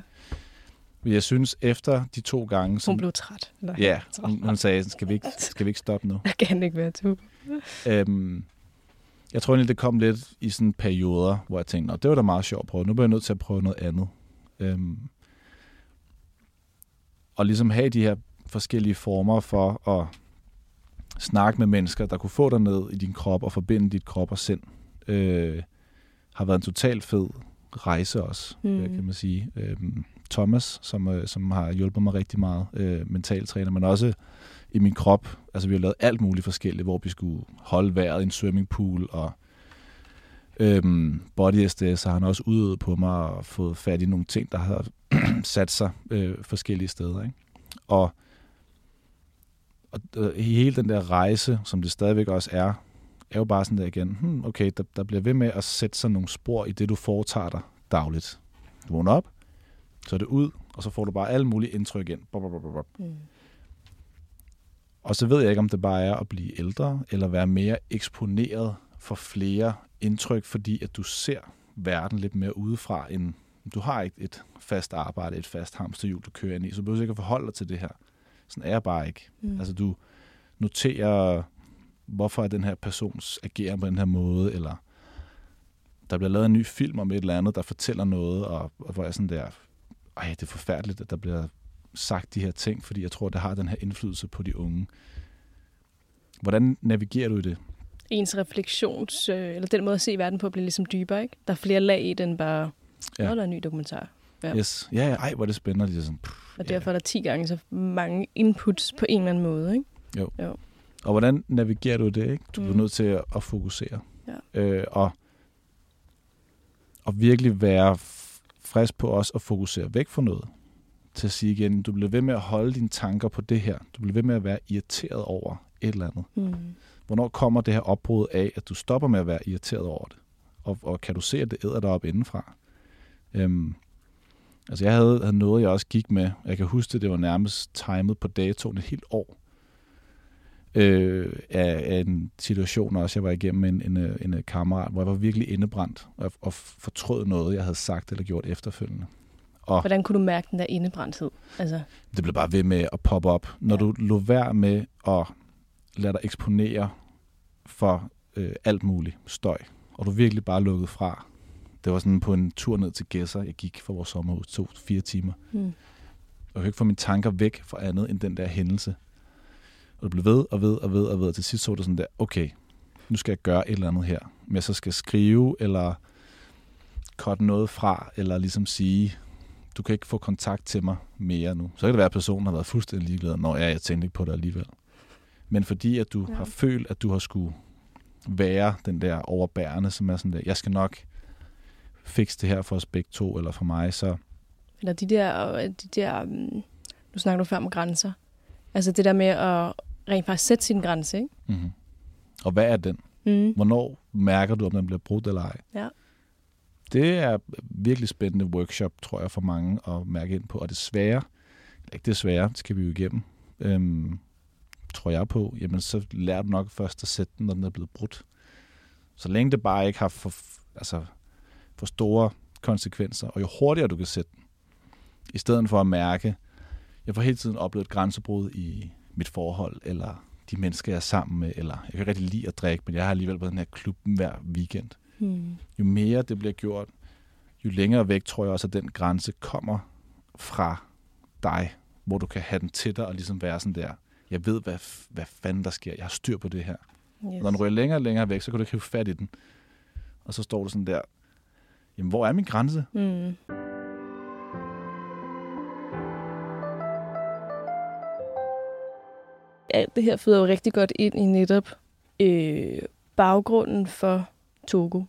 Jeg synes, efter de to gange... Som, hun blev træt. Eller ja, (laughs) hun, hun sagde, skal vi, ikke, skal vi ikke stoppe nu? Jeg kan ikke være to. Øhm, jeg tror egentlig, det kom lidt i sådan perioder, hvor jeg tænkte, det var da meget sjovt at prøve. Nu bliver jeg nødt til at prøve noget andet. Øhm, og ligesom have de her forskellige former for at snakke med mennesker, der kunne få dig ned i din krop og forbinde dit krop og sind, øh, har været en totalt fed rejse også, mm. kan man sige. Øhm, Thomas, som, øh, som har hjulpet mig rigtig meget, øh, mentaltræner, men også i min krop. Altså vi har lavet alt muligt forskelligt, hvor vi skulle holde vejret i en swimmingpool, og øhm, body SDS har han også udøvet på mig og fået fat i nogle ting, der har (clears throat) sat sig øh, forskellige steder. Ikke? Og, og øh, hele den der rejse, som det stadigvæk også er, er jo bare sådan der igen, hmm, okay, der, der bliver ved med at sætte sig nogle spor i det, du foretager dig dagligt. Du vågner op, så er det ud, og så får du bare alle mulige indtryk ind. Mm. Og så ved jeg ikke, om det bare er at blive ældre, eller være mere eksponeret for flere indtryk, fordi at du ser verden lidt mere udefra, end du har ikke et fast arbejde, et fast hamsterhjul, du kører ind i, så du behøver ikke at forholde dig til det her. Sådan er jeg bare ikke. Mm. Altså du noterer, hvorfor er den her persons agerer på den her måde, eller der bliver lavet en ny film om et eller andet, der fortæller noget, og, og hvor jeg sådan der, ej, det er forfærdeligt, at der bliver sagt de her ting, fordi jeg tror, det har den her indflydelse på de unge. Hvordan navigerer du i det? Ens refleksions, øh, eller den måde at se verden på, bliver ligesom dybere, ikke? Der er flere lag i den bare, ja. der er en ny dokumentar. Ja. Yes. Ja, ja, ej, hvor er det spændende. Det er sådan, pff, og derfor ja. er der 10 gange så mange inputs på en eller anden måde, ikke? Jo. jo. Og hvordan navigerer du det, ikke? Du mm. nødt til at, at fokusere. Ja. Øh, og, og virkelig være frisk på os at fokusere væk fra noget til at sige igen, du bliver ved med at holde dine tanker på det her. Du bliver ved med at være irriteret over et eller andet. Mm. Hvornår kommer det her opbrud af, at du stopper med at være irriteret over det? Og, og kan du se, at det æder dig op indenfra? Øhm, altså jeg havde, havde noget, jeg også gik med. Jeg kan huske, det var nærmest timet på datoen et helt år. Øh, af, af en situation også, jeg var igennem med en, en, en, en kammerat, hvor jeg var virkelig indebrændt og, og fortrød noget, jeg havde sagt eller gjort efterfølgende. Og Hvordan kunne du mærke den der indebrændthed? Altså... Det blev bare ved med at poppe op. Når ja. du lå værd med at lade dig eksponere for øh, alt muligt støj, og du virkelig bare lukkede fra. Det var sådan på en tur ned til Gæsser, jeg gik for vores sommerhus, to fire timer. Mm. jeg kan ikke få mine tanker væk fra andet end den der hændelse. Og det blev ved og ved og ved og ved, og til sidst så det sådan der, okay, nu skal jeg gøre et eller andet her. Men jeg så skal skrive, eller cutte noget fra, eller ligesom sige, du kan ikke få kontakt til mig mere nu. Så kan det være, at personen har været fuldstændig ligeglad, når ja, jeg tænkte ikke på det alligevel. Men fordi at du ja. har følt, at du har skulle være den der overbærende, som er sådan der, jeg skal nok fikse det her for os begge to, eller for mig, så... Eller de der, de der mm, nu snakker du før om grænser. Altså det der med at rent faktisk sætte sin grænse, ikke? Mm-hmm. Og hvad er den? Mm. Hvornår mærker du, om den bliver brudt eller ej? Ja. Det er virkelig spændende workshop, tror jeg, for mange at mærke ind på. Og det svære, eller ikke det svære, det skal vi jo igennem, øhm, tror jeg på, jamen så lærer du nok først at sætte den, når den er blevet brudt. Så længe det bare ikke har for, altså, for store konsekvenser, og jo hurtigere du kan sætte den, i stedet for at mærke, jeg får hele tiden oplevet et grænsebrud i mit forhold, eller de mennesker, jeg er sammen med, eller jeg kan rigtig lide at drikke, men jeg har alligevel på den her klub hver weekend. Hmm. Jo mere det bliver gjort, jo længere væk tror jeg også, at den grænse kommer fra dig, hvor du kan have den til dig og ligesom være sådan der, jeg ved, hvad, hvad fanden der sker, jeg har styr på det her. Yes. Når den ryger længere og længere væk, så kan du ikke hive fat i den. Og så står du sådan der, jamen hvor er min grænse? Mm. Alt det her føder jo rigtig godt ind i netop øh, baggrunden for Togo.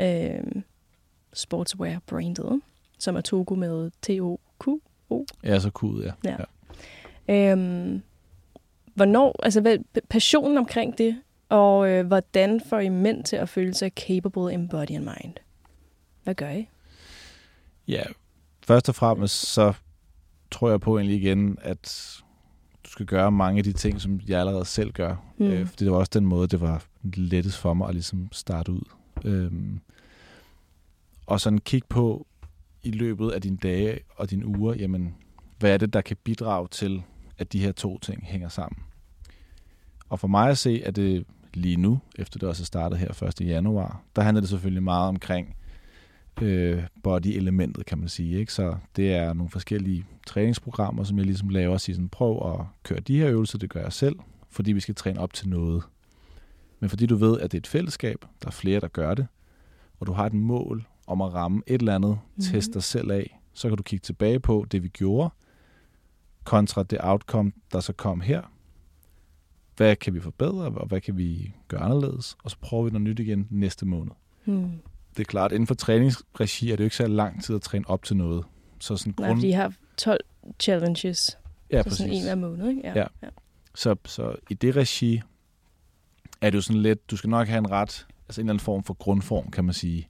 Øh, sportswear-brandet, som er Togo med T-O-Q-O. Ja, så Q'et, ja. ja. ja. Øhm, hvornår, altså hvad, passionen omkring det, og øh, hvordan får I mænd til at føle sig capable in body and mind? Hvad gør I? Ja, først og fremmest så tror jeg på egentlig igen, at du skal gøre mange af de ting, som jeg allerede selv gør. Mm. Øh, fordi det var også den måde, det var lettest for mig at ligesom starte ud. Øhm, og sådan kig på i løbet af dine dage og dine uger, jamen, hvad er det, der kan bidrage til, at de her to ting hænger sammen. Og for mig at se, at det lige nu, efter det også er startet her 1. januar, der handler det selvfølgelig meget omkring øh, body-elementet, kan man sige. Ikke? Så det er nogle forskellige træningsprogrammer, som jeg ligesom laver og siger sådan, prøv at køre de her øvelser, det gør jeg selv, fordi vi skal træne op til noget. Men fordi du ved, at det er et fællesskab, der er flere, der gør det, og du har et mål om at ramme et eller andet, mm-hmm. teste dig selv af, så kan du kigge tilbage på det, vi gjorde, kontra det outcome, der så kom her. Hvad kan vi forbedre, og hvad kan vi gøre anderledes? Og så prøver vi noget nyt igen næste måned. Mm. Det er klart, inden for træningsregi er det jo ikke så lang tid at træne op til noget. Så sådan Nej, grund... I har 12 challenges. Ja, så præcis. sådan en hver måned, ikke? Ja. ja. ja. Så, så i det regi er det jo sådan lidt, du skal nok have en ret, altså en eller anden form for grundform, kan man sige,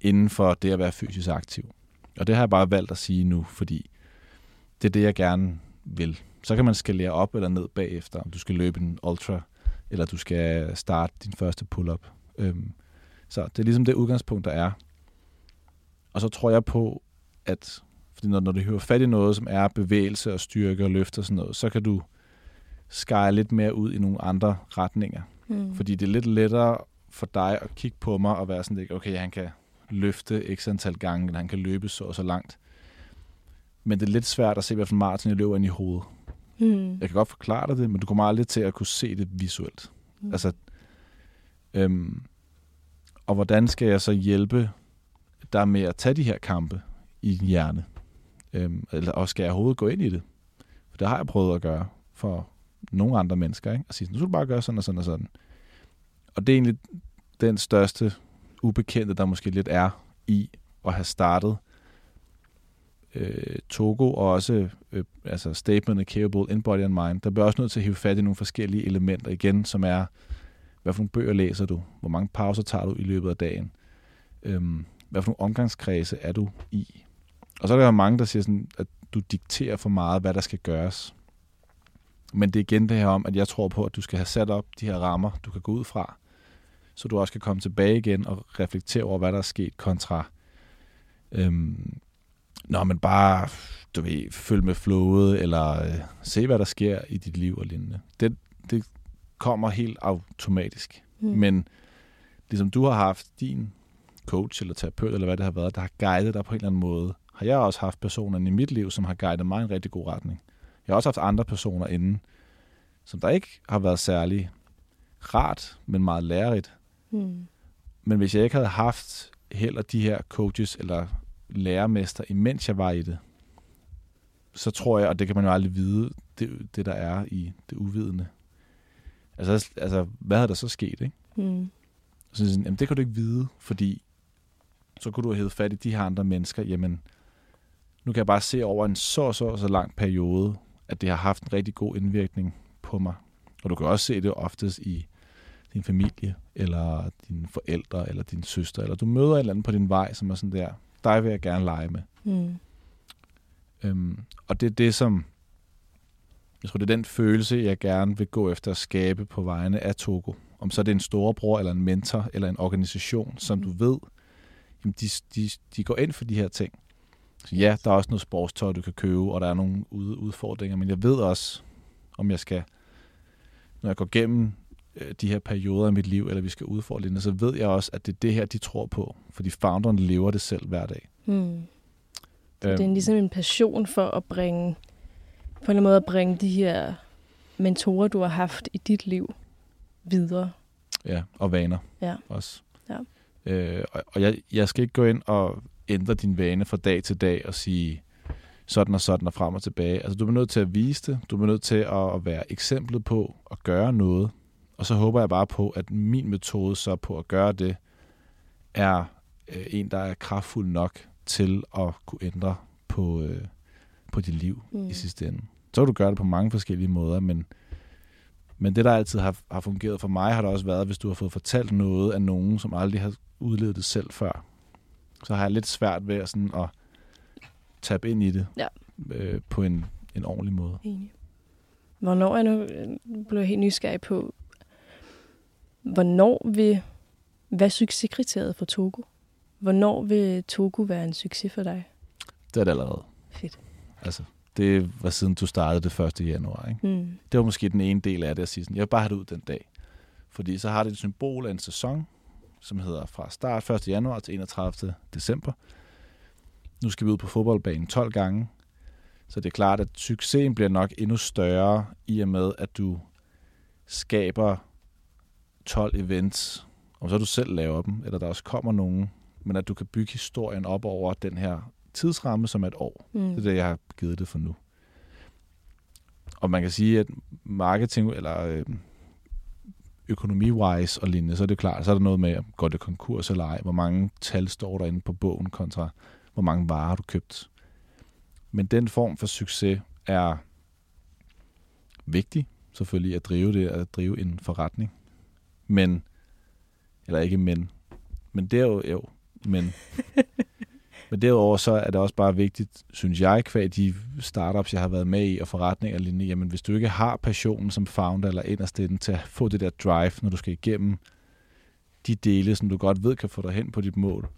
inden for det at være fysisk aktiv. Og det har jeg bare valgt at sige nu, fordi det er det, jeg gerne vil. Så kan man skalere op eller ned bagefter, om du skal løbe en ultra, eller du skal starte din første pull-up. Øhm, så det er ligesom det udgangspunkt, der er. Og så tror jeg på, at fordi når, når du hører fat i noget, som er bevægelse og styrke og løft og sådan noget, så kan du skære lidt mere ud i nogle andre retninger. Mm. Fordi det er lidt lettere for dig at kigge på mig og være sådan, okay, han kan løfte x antal gange, eller han kan løbe så og så langt. Men det er lidt svært at se, hvad for Martin jeg løber ind i hovedet. Mm. Jeg kan godt forklare dig det, men du kommer aldrig til at kunne se det visuelt. Mm. Altså, øhm, og hvordan skal jeg så hjælpe dig med at tage de her kampe i din hjerne? Øhm, eller og skal jeg overhovedet gå ind i det? For det har jeg prøvet at gøre for nogle andre mennesker. Ikke? At sige, nu skal du bare gøre sådan og sådan og sådan. Og det er egentlig den største ubekendte, der måske lidt er i at have startet øh, Togo, og også øh, altså statement capable in body and mind. Der bliver også nødt til at hive fat i nogle forskellige elementer igen, som er, hvad for nogle bøger læser du? Hvor mange pauser tager du i løbet af dagen? Øhm, hvad for nogle omgangskredse er du i? Og så er der mange, der siger sådan, at du dikterer for meget, hvad der skal gøres. Men det er igen det her om, at jeg tror på, at du skal have sat op de her rammer, du kan gå ud fra, så du også kan komme tilbage igen og reflektere over, hvad der er sket kontra, øhm, når man bare, du ved, følge med flowet, eller øh, se, hvad der sker i dit liv og lignende. Det, det kommer helt automatisk. Mm. Men ligesom du har haft din coach eller terapeut, eller hvad det har været, der har guidet dig på en eller anden måde, har jeg også haft personer i mit liv, som har guidet mig i en rigtig god retning. Jeg har også haft andre personer inden, som der ikke har været særlig rart, men meget lærerigt. Mm. Men hvis jeg ikke havde haft heller de her coaches eller lærermester, imens jeg var i det, så tror jeg, og det kan man jo aldrig vide, det, det der er i det uvidende. Altså, altså hvad havde der så sket, ikke? Mm. Så sådan, jamen, det kan du ikke vide, fordi så kunne du have hævet fat i de her andre mennesker. Jamen, nu kan jeg bare se over en så, så, så lang periode, at det har haft en rigtig god indvirkning på mig. Og du kan også se det oftest i din familie, eller dine forældre, eller din søster, eller du møder en eller anden på din vej, som er sådan der, dig vil jeg gerne lege med. Mm. Øhm, og det er det, som jeg tror, det er den følelse, jeg gerne vil gå efter at skabe på vegne af Togo. Om så er det en storebror, eller en mentor, eller en organisation, som du ved, jamen de, de, de går ind for de her ting. Så ja, der er også noget sportstøj, du kan købe, og der er nogle udfordringer, men jeg ved også, om jeg skal, når jeg går gennem øh, de her perioder i mit liv, eller vi skal udfordre lidt, så ved jeg også, at det er det her, de tror på. Fordi founderen lever det selv hver dag. Mm. Så det er ligesom en passion for at bringe, på en eller anden måde at bringe de her mentorer, du har haft i dit liv, videre. Ja, og vaner ja. også. Ja. Øh, og og jeg, jeg skal ikke gå ind og ændre din vane fra dag til dag og sige sådan og sådan og frem og tilbage. Altså, du er nødt til at vise det. Du er nødt til at, at være eksemplet på at gøre noget. Og så håber jeg bare på, at min metode så på at gøre det, er øh, en, der er kraftfuld nok til at kunne ændre på, øh, på dit liv mm. i sidste ende. Så kan du gøre det på mange forskellige måder, men, men det, der altid har, har fungeret for mig, har det også været, hvis du har fået fortalt noget af nogen, som aldrig har udlevet det selv før. Så har jeg lidt svært ved at, sådan at tabe ind i det ja. øh, på en, en ordentlig måde. Enig. Hvornår er nu, blev jeg helt nysgerrig på, hvornår vil, hvad er succeskriteriet for Togo? Hvornår vil Togo være en succes for dig? Det er det allerede. Fedt. Altså, det var siden du startede det 1. januar. Ikke? Mm. Det var måske den ene del af det at sige sådan, jeg vil bare have det ud den dag. Fordi så har det et symbol af en sæson, som hedder fra start 1. januar til 31. december. Nu skal vi ud på fodboldbanen 12 gange. Så det er klart, at succesen bliver nok endnu større i og med, at du skaber 12 events, om så du selv laver dem, eller der også kommer nogen, men at du kan bygge historien op over den her tidsramme, som er et år. Mm. Det er det, jeg har givet det for nu. Og man kan sige, at marketing eller øh, økonomi-wise og lignende, så er det klart, så er der noget med, går det konkurs eller ej, hvor mange tal står der inde på bogen kontra hvor mange varer har du købt. Men den form for succes er vigtig, selvfølgelig at drive det, at drive en forretning. Men, eller ikke men, men det er jo, jo men, (laughs) men derudover så er det også bare vigtigt, synes jeg, kvad de startups, jeg har været med i, og forretninger og lignende, jamen hvis du ikke har passionen som founder eller inderst til at få det der drive, når du skal igennem de dele, som du godt ved kan få dig hen på dit mål,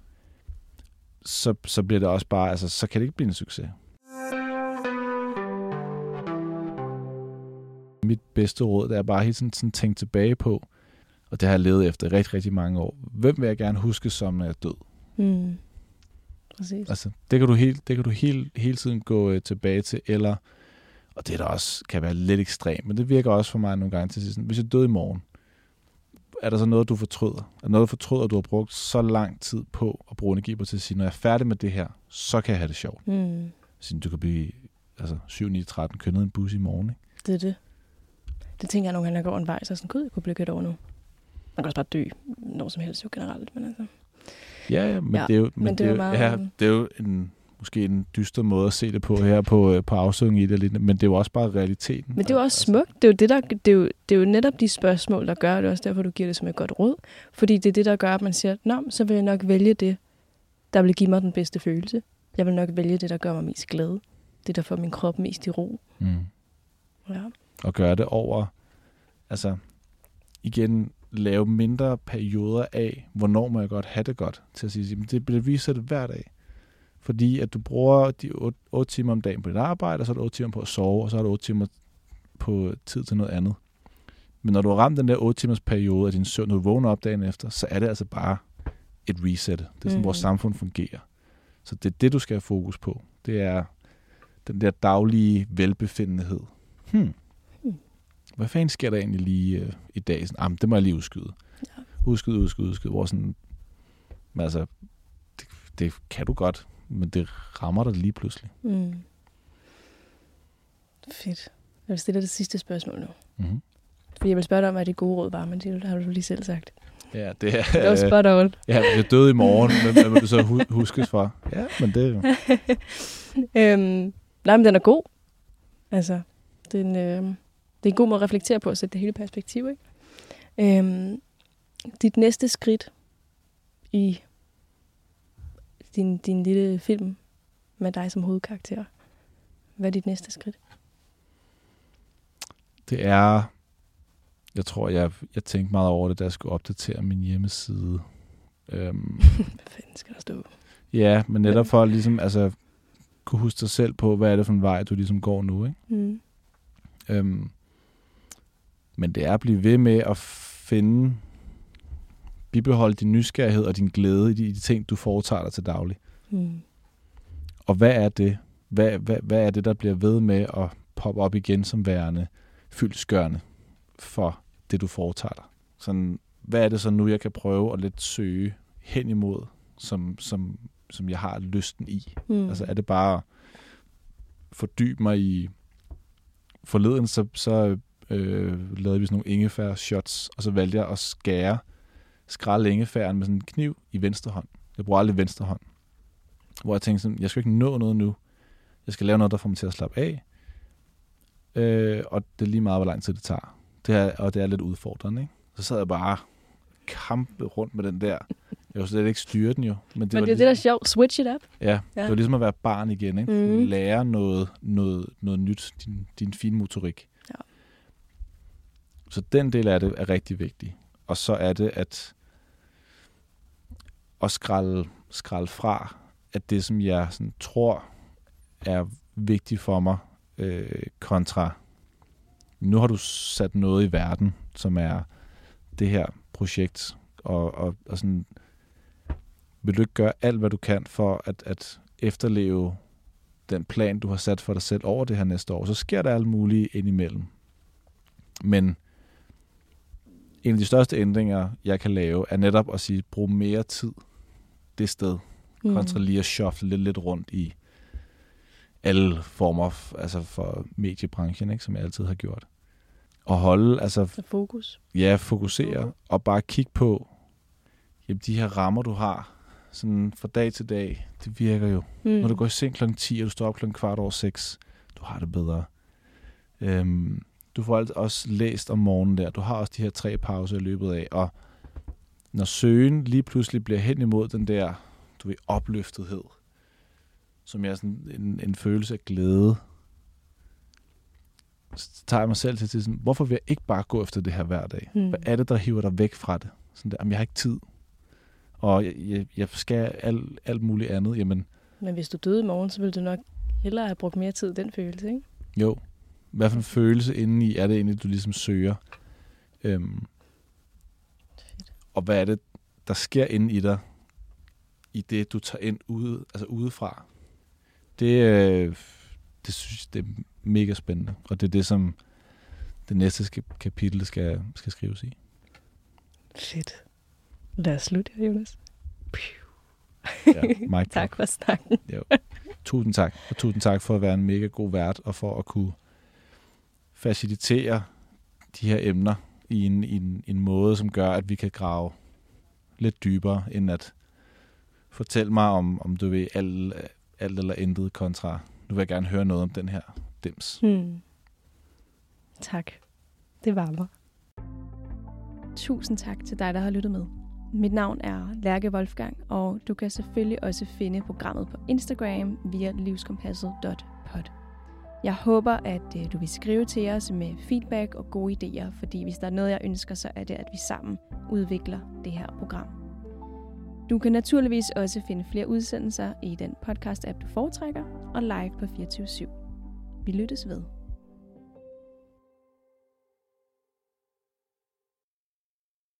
så, så bliver det også bare, altså, så kan det ikke blive en succes. Mit bedste råd, det er bare helt sådan, sådan tænke tilbage på, og det har jeg levet efter rigtig, rigtig mange år. Hvem vil jeg gerne huske som, er død? Mm. Præcis. Altså, det kan du, helt, det kan du helt, hele tiden gå øh, tilbage til, eller, og det der også kan være lidt ekstremt, men det virker også for mig nogle gange til sidst. Hvis jeg døde i morgen, er der så noget, du fortryder? Er der noget, du fortryder, du har brugt så lang tid på at bruge energi på til at sige, når jeg er færdig med det her, så kan jeg have det sjovt. Mm. Så du kan blive altså, 7, 9, 13, køre ned en bus i morgen. Ikke? Det er det. Det tænker jeg nogle gange, når jeg går en vej, så er sådan, gud, jeg kunne blive kørt over nu. Man kan også bare dø, når som helst jo generelt, men altså. Ja, men, ja, det, er jo, men, men det, er jo, meget... ja, det er jo en, måske en dyster måde at se det på her på, øh, på afsøgning i det, men det er jo også bare realiteten. Men det er jo også altså. smukt. Det er jo, det, der, det, er jo, det er jo netop de spørgsmål, der gør det også, derfor du giver det som et godt råd. Fordi det er det, der gør, at man siger, Nå, så vil jeg nok vælge det, der vil give mig den bedste følelse. Jeg vil nok vælge det, der gør mig mest glad. Det, der får min krop mest i ro. Mm. Ja. Og gøre det over, altså igen, lave mindre perioder af, hvornår må jeg godt have det godt, til at sige, det bliver viser det hver dag. Fordi at du bruger de 8, 8 timer om dagen på dit arbejde, og så er det 8 timer på at sove, og så er det 8 timer på tid til noget andet. Men når du har ramt den der 8 timers periode af din søvn, når du vågner op dagen efter, så er det altså bare et reset. Det er sådan, mm. vores samfund fungerer. Så det er det, du skal have fokus på. Det er den der daglige velbefindenhed. Hmm. Hvad fanden sker der egentlig lige øh, i dag? Sådan, ah, det må jeg lige udskyde. Ja. Udskyde, udskyde, udskyde. Hvor sådan, men altså, det, det kan du godt, men det rammer dig lige pludselig. Mm. Fedt. Jeg vil stille dig det sidste spørgsmål nu. Mm-hmm. Fordi jeg vil spørge dig om, hvad det gode råd var, men det har du lige selv sagt. Ja, det er... Det var spot on. Ja, hvis jeg døde i morgen, hvad vil du så hu- huskes for? Ja, men det... (laughs) øhm, nej, men den er god. Altså, den, øh, det er en god måde at reflektere på at sætte det hele perspektiv, ikke? Øhm, dit næste skridt i din, din lille film med dig som hovedkarakter. Hvad er dit næste skridt? Det er... Jeg tror, jeg, jeg tænkte meget over det, da jeg skulle opdatere min hjemmeside. Øhm, (laughs) Hvad fanden skal der stå? ja, men netop for at ligesom, altså, kunne huske dig selv på, hvad er det for en vej, du ligesom går nu, ikke? Mm. Øhm, men det er at blive ved med at finde, bibeholde din nysgerrighed og din glæde i de, i de ting, du foretager dig til daglig. Mm. Og hvad er det? Hvad, hvad, hvad er det, der bliver ved med at poppe op igen som værende fyldskørende for det, du foretager dig? Sådan, hvad er det så nu, jeg kan prøve at lidt søge hen imod, som, som, som jeg har lysten i? Mm. Altså er det bare at fordybe mig i... Forleden så, så øh, lavede vi sådan nogle ingefær shots, og så valgte jeg at skære, skrælle ingefæren med sådan en kniv i venstre hånd. Jeg bruger aldrig venstre hånd. Hvor jeg tænkte sådan, jeg skal ikke nå noget nu. Jeg skal lave noget, der får mig til at slappe af. Øh, og det er lige meget, hvor lang tid det tager. Det er, og det er lidt udfordrende, ikke? Så sad jeg bare kampe rundt med den der. Jeg kunne slet ikke styre den jo. Men det, Men var det er det, der er sjovt. Switch it up. Ja, ja, det var ligesom at være barn igen, ikke? Mm. Lære noget, noget, noget nyt, din, din fine motorik. Så den del af det er rigtig vigtig. Og så er det at, at skralde, skralde fra, at det, som jeg sådan, tror er vigtigt for mig, øh, kontra, nu har du sat noget i verden, som er det her projekt, og, og, og sådan, vil du ikke gøre alt, hvad du kan for at, at efterleve den plan, du har sat for dig selv over det her næste år, så sker der alt muligt indimellem. Men en af de største ændringer, jeg kan lave, er netop at sige, brug mere tid det sted, Mm. kontra lige at shuffle lidt, lidt rundt i alle former f- altså for mediebranchen, ikke, som jeg altid har gjort. Og holde, altså Så fokus. Ja, fokusere og bare kigge på, jamen de her rammer, du har, sådan fra dag til dag, det virker jo. Mm. Når du går i seng kl. 10, og du står op kl. kvart over 6, du har det bedre. Øhm, du får alt også læst om morgenen der. Du har også de her tre pauser i løbet af, og når søgen lige pludselig bliver hen imod den der, du ved, opløftethed, som er sådan en, en følelse af glæde, så tager jeg mig selv til, til sådan, hvorfor vil jeg ikke bare gå efter det her hver dag? Mm. Hvad er det, der hiver dig væk fra det? Sådan der, jamen, jeg har ikke tid. Og jeg, jeg, jeg skal alt, alt muligt andet. Jamen, Men hvis du døde i morgen, så ville du nok hellere have brugt mere tid den følelse, ikke? jo. Hvad for en følelse indeni er det egentlig, du ligesom søger? Øhm, og hvad er det, der sker inde i dig, i det, du tager ind ude, altså udefra? Det, øh, det synes jeg, det er mega spændende. Og det er det, som det næste skal, kapitel skal, skal skrives i. Fedt. Lad os slutte her, Jonas. Ja, (laughs) tak for snakken. Tusind tak. Og tusind tak for at være en mega god vært, og for at kunne facilitere de her emner i en, i en, en måde, som gør, at vi kan grave lidt dybere, end at fortælle mig om, om du ved, alt, alt eller intet kontra, nu vil jeg gerne høre noget om den her dims. Hmm. Tak. Det varmer. Tusind tak til dig, der har lyttet med. Mit navn er Lærke Wolfgang, og du kan selvfølgelig også finde programmet på Instagram via livskompasset.pod. Jeg håber, at øh, du vil skrive til os med feedback og gode idéer, fordi hvis der er noget, jeg ønsker, så er det, at vi sammen udvikler det her program. Du kan naturligvis også finde flere udsendelser i den podcast-app, du foretrækker, og live på 24 /7. Vi lyttes ved.